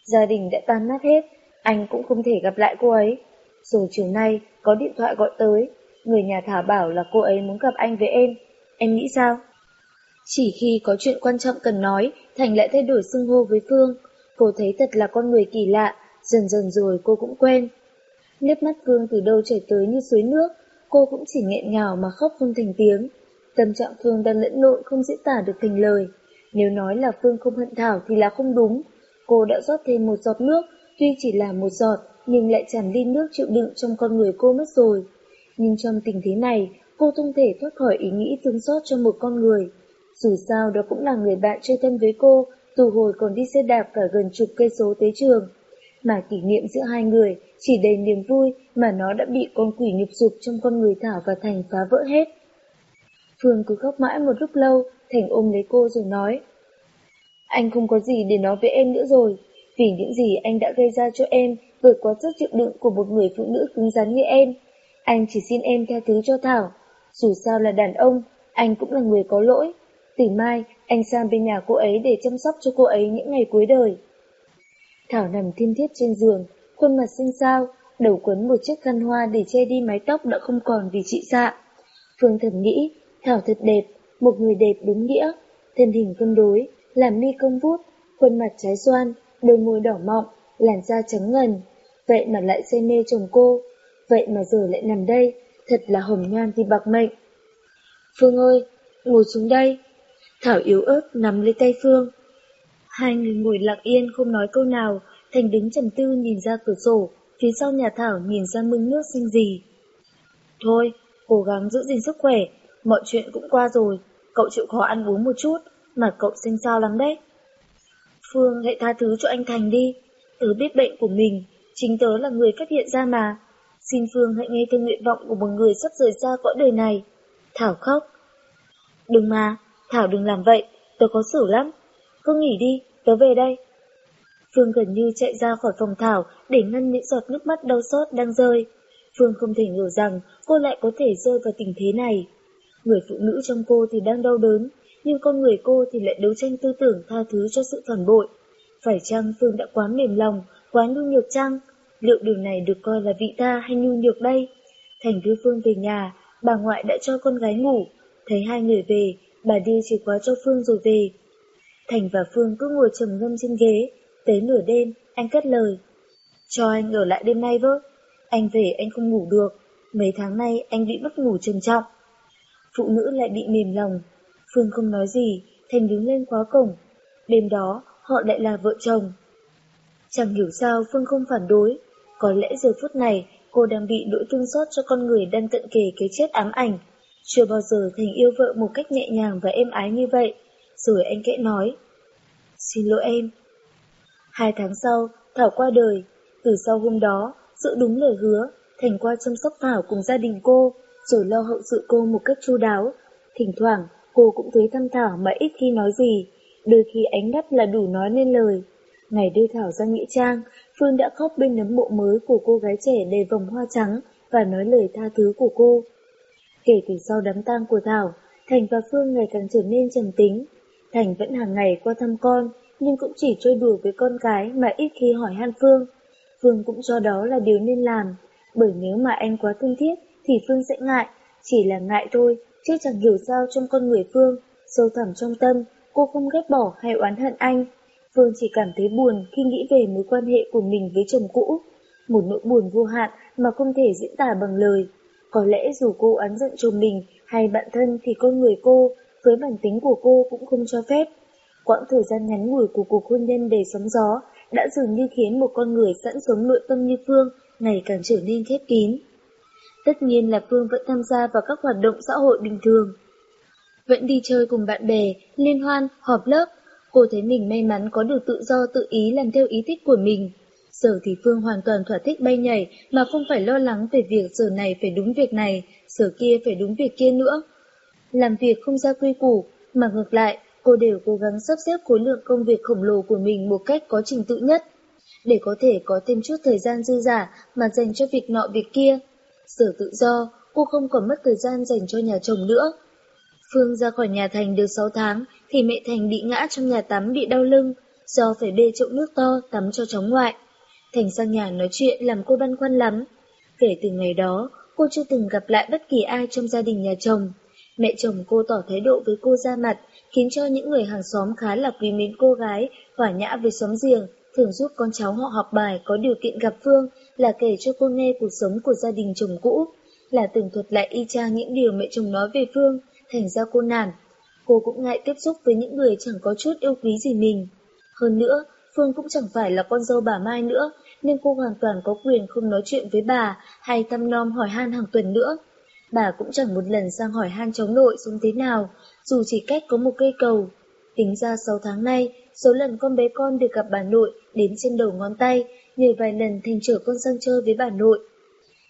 Gia đình đã tan nát hết, anh cũng không thể gặp lại cô ấy. Rồi chiều nay, có điện thoại gọi tới, người nhà Thảo bảo là cô ấy muốn gặp anh với em. Em nghĩ sao? Chỉ khi có chuyện quan trọng cần nói, Thành lại thay đổi xưng hô với Phương. Cô thấy thật là con người kỳ lạ, dần dần rồi cô cũng quen. Nước mắt Phương từ đâu chảy tới như suối nước, cô cũng chỉ nghẹn ngào mà khóc không thành tiếng. Tâm trạng Phương đang lẫn lộn không diễn tả được thành lời. Nếu nói là Phương không hận Thảo thì là không đúng. Cô đã rót thêm một giọt nước, tuy chỉ là một giọt, nhưng lại tràn ly nước chịu đựng trong con người cô mất rồi. Nhưng trong tình thế này, cô không thể thoát khỏi ý nghĩ thương xót cho một con người. Dù sao đó cũng là người bạn chơi thân với cô, từ hồi còn đi xe đạp cả gần chục cây số tới trường. Mà kỷ niệm giữa hai người chỉ đầy niềm vui mà nó đã bị con quỷ nhục dục trong con người Thảo và Thành phá vỡ hết. Phương cứ khóc mãi một lúc lâu, Thành ôm lấy cô rồi nói. Anh không có gì để nói với em nữa rồi, vì những gì anh đã gây ra cho em vượt quá sức chịu đựng của một người phụ nữ cứng rắn như em. Anh chỉ xin em tha thứ cho Thảo. Dù sao là đàn ông, anh cũng là người có lỗi. Từ mai, anh sang bên nhà cô ấy để chăm sóc cho cô ấy những ngày cuối đời. Thảo nằm thiên thiết trên giường, khuôn mặt xinh xao, đầu quấn một chiếc khăn hoa để che đi mái tóc đã không còn vì trị dạ. Phương thầm nghĩ, Thảo thật đẹp, một người đẹp đúng nghĩa, thân hình cân đối, làm mi cong vút, khuôn mặt trái xoan, đôi môi đỏ mọng, làn da trắng ngần. Vậy mà lại say mê chồng cô, vậy mà giờ lại nằm đây, thật là hồng nhan thì bạc mệnh. Phương ơi, ngồi xuống đây. Thảo yếu ớt nắm lấy tay Phương. Hai người ngồi lặng yên không nói câu nào, Thành đứng trầm tư nhìn ra cửa sổ, phía sau nhà Thảo nhìn ra mương nước xanh gì. Thôi, cố gắng giữ gìn sức khỏe, mọi chuyện cũng qua rồi, cậu chịu khó ăn uống một chút, mà cậu xinh sao lắm đấy. Phương hãy tha thứ cho anh Thành đi, tớ biết bệnh của mình, chính tớ là người phát hiện ra mà. Xin Phương hãy nghe theo nguyện vọng của một người sắp rời xa cõi đời này. Thảo khóc. Đừng mà, Thảo đừng làm vậy, tớ có xử lắm. Cứ nghỉ đi, tớ về đây. Phương gần như chạy ra khỏi phòng Thảo để ngăn những giọt nước mắt đau xót đang rơi. Phương không thể ngờ rằng cô lại có thể rơi vào tình thế này. Người phụ nữ trong cô thì đang đau đớn, nhưng con người cô thì lại đấu tranh tư tưởng tha thứ cho sự phản bội. Phải chăng Phương đã quá mềm lòng, quá nhu nhược chăng? Liệu điều này được coi là vị tha hay nhu nhược đây? Thành đưa Phương về nhà, bà ngoại đã cho con gái ngủ. Thấy hai người về, bà đi chìa khóa cho Phương rồi về. Thành và Phương cứ ngồi trầm ngâm trên ghế, tới nửa đêm, anh cất lời. Cho anh ở lại đêm nay với. Anh về anh không ngủ được, mấy tháng nay anh bị mất ngủ trầm trọng. Phụ nữ lại bị mềm lòng. Phương không nói gì, Thành đứng lên khóa cổng. Đêm đó, họ lại là vợ chồng. Chẳng hiểu sao Phương không phản đối. Có lẽ giờ phút này, cô đang bị nỗi thương xót cho con người đang cận kề cái chết ám ảnh. Chưa bao giờ Thành yêu vợ một cách nhẹ nhàng và êm ái như vậy. Rồi anh kẽ nói. Xin lỗi em. Hai tháng sau, Thảo qua đời. Từ sau hôm đó, giữ đúng lời hứa, Thành qua chăm sóc Thảo cùng gia đình cô, rồi lo hậu sự cô một cách chu đáo. Thỉnh thoảng, cô cũng tới thăm Thảo mà ít khi nói gì, đôi khi ánh mắt là đủ nói nên lời. Ngày đưa Thảo ra Nghĩa Trang, Phương đã khóc bên nấm mộ mới của cô gái trẻ đầy vòng hoa trắng và nói lời tha thứ của cô. Kể từ sau đám tang của Thảo, Thành và Phương ngày càng trở nên trầm tính. Thành vẫn hàng ngày qua thăm con, nhưng cũng chỉ chơi đùa với con gái mà ít khi hỏi han Phương. Phương cũng cho đó là điều nên làm, bởi nếu mà anh quá thân thiết thì Phương sẽ ngại, chỉ là ngại thôi, chứ chẳng hiểu sao trong con người Phương, sâu thẳm trong tâm, cô không ghét bỏ hay oán hận anh. Phương chỉ cảm thấy buồn khi nghĩ về mối quan hệ của mình với chồng cũ, một nỗi buồn vô hạn mà không thể diễn tả bằng lời. Có lẽ dù cô oán giận chồng mình hay bạn thân thì con người cô, với bản tính của cô cũng không cho phép. Quãng thời gian ngắn ngủi của cuộc hôn nhân đầy sóng gió đã dường như khiến một con người sẵn sống nội tâm như Phương ngày càng trở nên khép kín. Tất nhiên là Phương vẫn tham gia vào các hoạt động xã hội bình thường. vẫn đi chơi cùng bạn bè, liên hoan, họp lớp. Cô thấy mình may mắn có được tự do tự ý làm theo ý thích của mình. Giờ thì Phương hoàn toàn thỏa thích bay nhảy mà không phải lo lắng về việc giờ này phải đúng việc này, giờ kia phải đúng việc kia nữa. Làm việc không ra quy củ, mà ngược lại, cô đều cố gắng sắp xếp khối lượng công việc khổng lồ của mình một cách có trình tự nhất, để có thể có thêm chút thời gian dư giả mà dành cho việc nọ việc kia. Giờ tự do, cô không còn mất thời gian dành cho nhà chồng nữa. Phương ra khỏi nhà Thành được 6 tháng thì mẹ Thành bị ngã trong nhà tắm bị đau lưng do phải bê chậu nước to tắm cho cháu ngoại. Thành sang nhà nói chuyện làm cô băn khoăn lắm. Kể từ ngày đó, cô chưa từng gặp lại bất kỳ ai trong gia đình nhà chồng. Mẹ chồng cô tỏ thái độ với cô ra mặt, khiến cho những người hàng xóm khá là quý mến cô gái, hỏa nhã với xóm giềng, thường giúp con cháu họ học bài có điều kiện gặp Phương là kể cho cô nghe cuộc sống của gia đình chồng cũ, là từng thuật lại y chang những điều mẹ chồng nói về Phương, thành ra cô nản. Cô cũng ngại tiếp xúc với những người chẳng có chút yêu quý gì mình. Hơn nữa, Phương cũng chẳng phải là con dâu bà Mai nữa, nên cô hoàn toàn có quyền không nói chuyện với bà hay thăm nom hỏi han hàng tuần nữa. Bà cũng chẳng một lần sang hỏi han cháu nội sống thế nào, dù chỉ cách có một cây cầu. Tính ra 6 tháng nay, số lần con bé con được gặp bà nội đến trên đầu ngón tay, nhờ vài lần Thành chở con sang chơi với bà nội.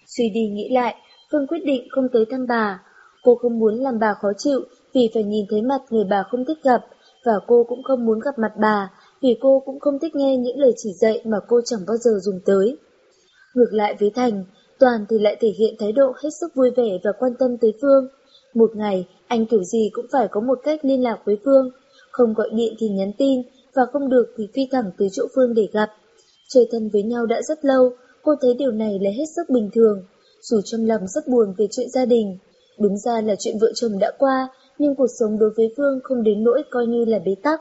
Suy đi nghĩ lại, Phương quyết định không tới thăm bà. Cô không muốn làm bà khó chịu vì phải nhìn thấy mặt người bà không thích gặp, và cô cũng không muốn gặp mặt bà vì cô cũng không thích nghe những lời chỉ dạy mà cô chẳng bao giờ dùng tới. Ngược lại với Thành, Toàn thì lại thể hiện thái độ hết sức vui vẻ và quan tâm tới Phương. Một ngày, anh kiểu gì cũng phải có một cách liên lạc với Phương, không gọi điện thì nhắn tin, và không được thì phi thẳng tới chỗ Phương để gặp. Chơi thân với nhau đã rất lâu, cô thấy điều này là hết sức bình thường, dù trong lòng rất buồn về chuyện gia đình. Đúng ra là chuyện vợ chồng đã qua, nhưng cuộc sống đối với Phương không đến nỗi coi như là bế tắc.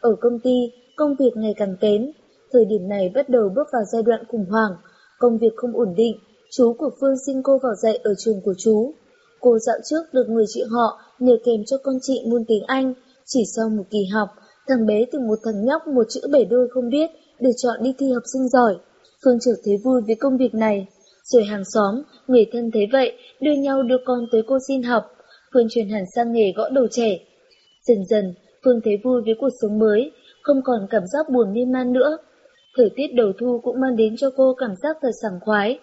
Ở công ty, công việc ngày càng kém. Thời điểm này bắt đầu bước vào giai đoạn khủng hoảng. Công việc không ổn định. Chú của Phương xin cô vào dạy ở trường của chú. Cô dạo trước được người chị họ nhờ kèm cho con chị môn tiếng Anh. Chỉ sau một kỳ học, thằng bé từ một thằng nhóc một chữ bể đôi không biết được chọn đi thi học sinh giỏi. Phương trở thấy vui với công việc này. Rồi hàng xóm, người thân thấy vậy, đưa nhau đưa con tới cô xin học. Phương chuyển hẳn sang nghề gõ đầu trẻ. Dần dần, Phương thấy vui với cuộc sống mới, không còn cảm giác buồn miên man nữa. Thời tiết đầu thu cũng mang đến cho cô cảm giác thật sảng khoái.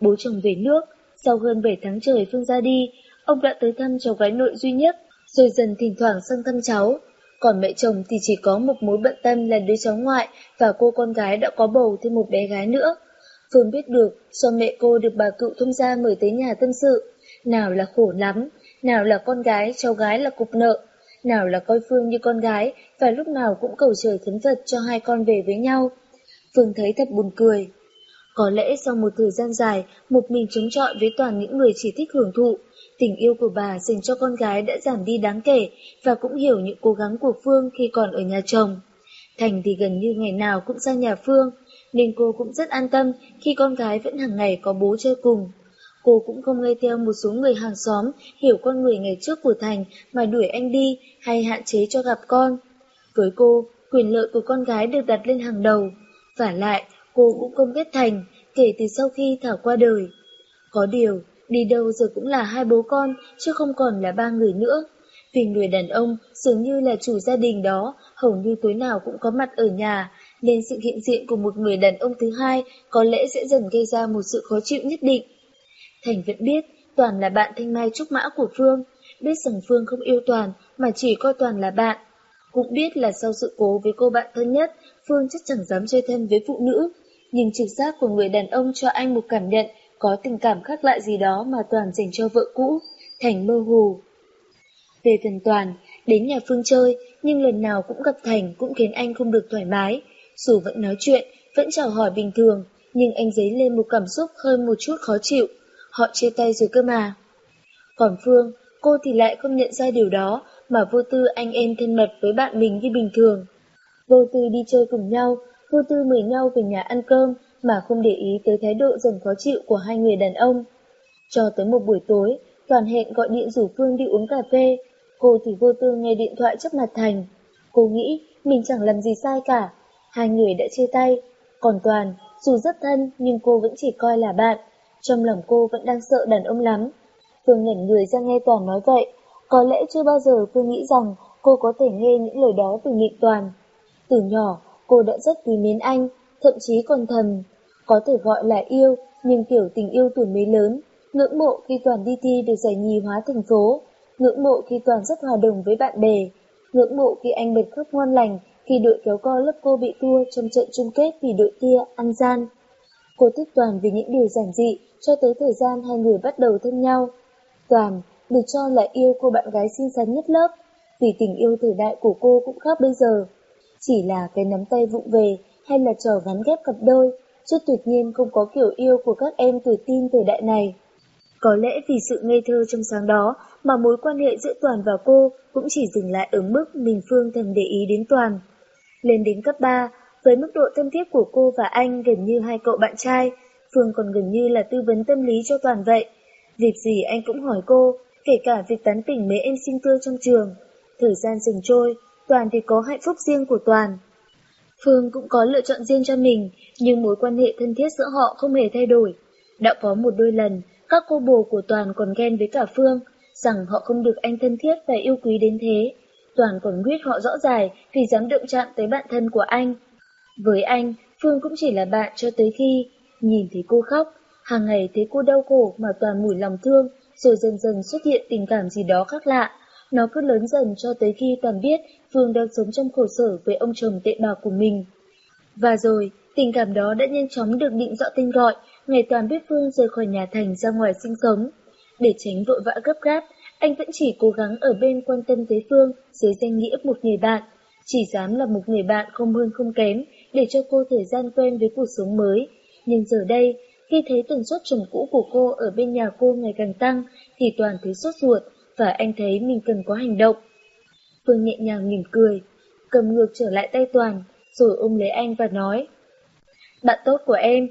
Bố chồng về nước, sau hơn 7 tháng trời Phương ra đi, ông đã tới thăm cháu gái nội duy nhất, rồi dần thỉnh thoảng sang thăm cháu. Còn mẹ chồng thì chỉ có một mối bận tâm là đứa cháu ngoại và cô con gái đã có bầu thêm một bé gái nữa. Phương biết được do mẹ cô được bà cựu thông gia mời tới nhà tâm sự. Nào là khổ lắm, nào là con gái, cháu gái là cục nợ, nào là coi Phương như con gái và lúc nào cũng cầu trời thấn Phật cho hai con về với nhau. Phương thấy thật buồn cười. Có lẽ sau một thời gian dài, một mình chống chọi với toàn những người chỉ thích hưởng thụ, tình yêu của bà dành cho con gái đã giảm đi đáng kể và cũng hiểu những cố gắng của Phương khi còn ở nhà chồng. Thành thì gần như ngày nào cũng ra nhà Phương, nên cô cũng rất an tâm khi con gái vẫn hàng ngày có bố chơi cùng. Cô cũng không nghe theo một số người hàng xóm hiểu con người ngày trước của Thành mà đuổi anh đi hay hạn chế cho gặp con. Với cô, quyền lợi của con gái được đặt lên hàng đầu. Và lại, cô cũng không biết Thành kể từ sau khi Thảo qua đời. Có điều, đi đâu giờ cũng là hai bố con chứ không còn là ba người nữa. Vì người đàn ông dường như là chủ gia đình đó hầu như tối nào cũng có mặt ở nhà, nên sự hiện diện của một người đàn ông thứ hai có lẽ sẽ dần gây ra một sự khó chịu nhất định. Thành vẫn biết Toàn là bạn thanh mai trúc mã của Phương, biết rằng Phương không yêu Toàn mà chỉ coi Toàn là bạn. Cũng biết là sau sự cố với cô bạn thân nhất, Phương chắc chẳng dám chơi thân với phụ nữ, nhưng trực giác của người đàn ông cho anh một cảm nhận có tình cảm khác lại gì đó mà Toàn dành cho vợ cũ, Thành mơ hồ. Về phần Toàn, đến nhà Phương chơi, nhưng lần nào cũng gặp Thành cũng khiến anh không được thoải mái. Dù vẫn nói chuyện, vẫn chào hỏi bình thường, nhưng anh dấy lên một cảm xúc hơi một chút khó chịu họ chia tay rồi cơ mà. Còn Phương, cô thì lại không nhận ra điều đó, mà vô tư anh em thân mật với bạn mình như bình thường. Vô tư đi chơi cùng nhau, vô tư mời nhau về nhà ăn cơm, mà không để ý tới thái độ dần khó chịu của hai người đàn ông. Cho tới một buổi tối, Toàn hẹn gọi điện rủ Phương đi uống cà phê, cô thì vô tư nghe điện thoại trước mặt Thành. Cô nghĩ mình chẳng làm gì sai cả, hai người đã chia tay, còn Toàn, dù rất thân nhưng cô vẫn chỉ coi là bạn, trong lòng cô vẫn đang sợ đàn ông lắm. Phương ngẩn người ra nghe Toàn nói vậy, Có lẽ chưa bao giờ Phương nghĩ rằng cô có thể nghe những lời đó từ miệng Toàn. Từ nhỏ, cô đã rất quý mến anh, thậm chí còn thầm. Có thể gọi là yêu, nhưng kiểu tình yêu tuổi mới lớn, ngưỡng mộ khi Toàn đi thi được giải nhì hóa thành phố, ngưỡng mộ khi Toàn rất hòa đồng với bạn bè, ngưỡng mộ khi anh bật khóc ngon lành khi đội kéo co lớp cô bị thua trong trận chung kết vì đội kia ăn gian. Cô thích Toàn vì những điều giản dị cho tới thời gian hai người bắt đầu thân nhau. Toàn được cho là yêu cô bạn gái xinh xắn nhất lớp, vì tình yêu thời đại của cô cũng khác bây giờ. Chỉ là cái nắm tay vụng về hay là trò gắn ghép cặp đôi, chứ tuyệt nhiên không có kiểu yêu của các em tuổi tin thời đại này. Có lẽ vì sự ngây thơ trong sáng đó mà mối quan hệ giữa Toàn và cô cũng chỉ dừng lại ở mức mình Phương thầm để ý đến Toàn. Lên đến cấp 3, với mức độ thân thiết của cô và anh gần như hai cậu bạn trai, Phương còn gần như là tư vấn tâm lý cho Toàn vậy. Việc gì anh cũng hỏi cô, kể cả việc tán tỉnh mấy em sinh tươi trong trường. Thời gian dần trôi, Toàn thì có hạnh phúc riêng của Toàn. Phương cũng có lựa chọn riêng cho mình, nhưng mối quan hệ thân thiết giữa họ không hề thay đổi. Đã có một đôi lần, các cô bồ của Toàn còn ghen với cả Phương, rằng họ không được anh thân thiết và yêu quý đến thế. Toàn còn quyết họ rõ dài vì dám động chạm tới bạn thân của anh. Với anh, Phương cũng chỉ là bạn cho tới khi nhìn thấy cô khóc, hàng ngày thấy cô đau khổ mà Toàn mùi lòng thương, rồi dần dần xuất hiện tình cảm gì đó khác lạ. Nó cứ lớn dần cho tới khi Toàn biết Phương đang sống trong khổ sở với ông chồng tệ bạc của mình. Và rồi, tình cảm đó đã nhanh chóng được định rõ tên gọi, ngày Toàn biết Phương rời khỏi nhà thành ra ngoài sinh sống. Để tránh vội vã gấp gáp, anh vẫn chỉ cố gắng ở bên quan tâm tới Phương dưới danh nghĩa một người bạn. Chỉ dám là một người bạn không hơn không kém để cho cô thời gian quen với cuộc sống mới. Nhưng giờ đây, khi thấy tần suất chồng cũ của cô ở bên nhà cô ngày càng tăng, thì Toàn thấy sốt ruột và anh thấy mình cần có hành động. Phương nhẹ nhàng mỉm cười, cầm ngược trở lại tay Toàn, rồi ôm lấy anh và nói Bạn tốt của em,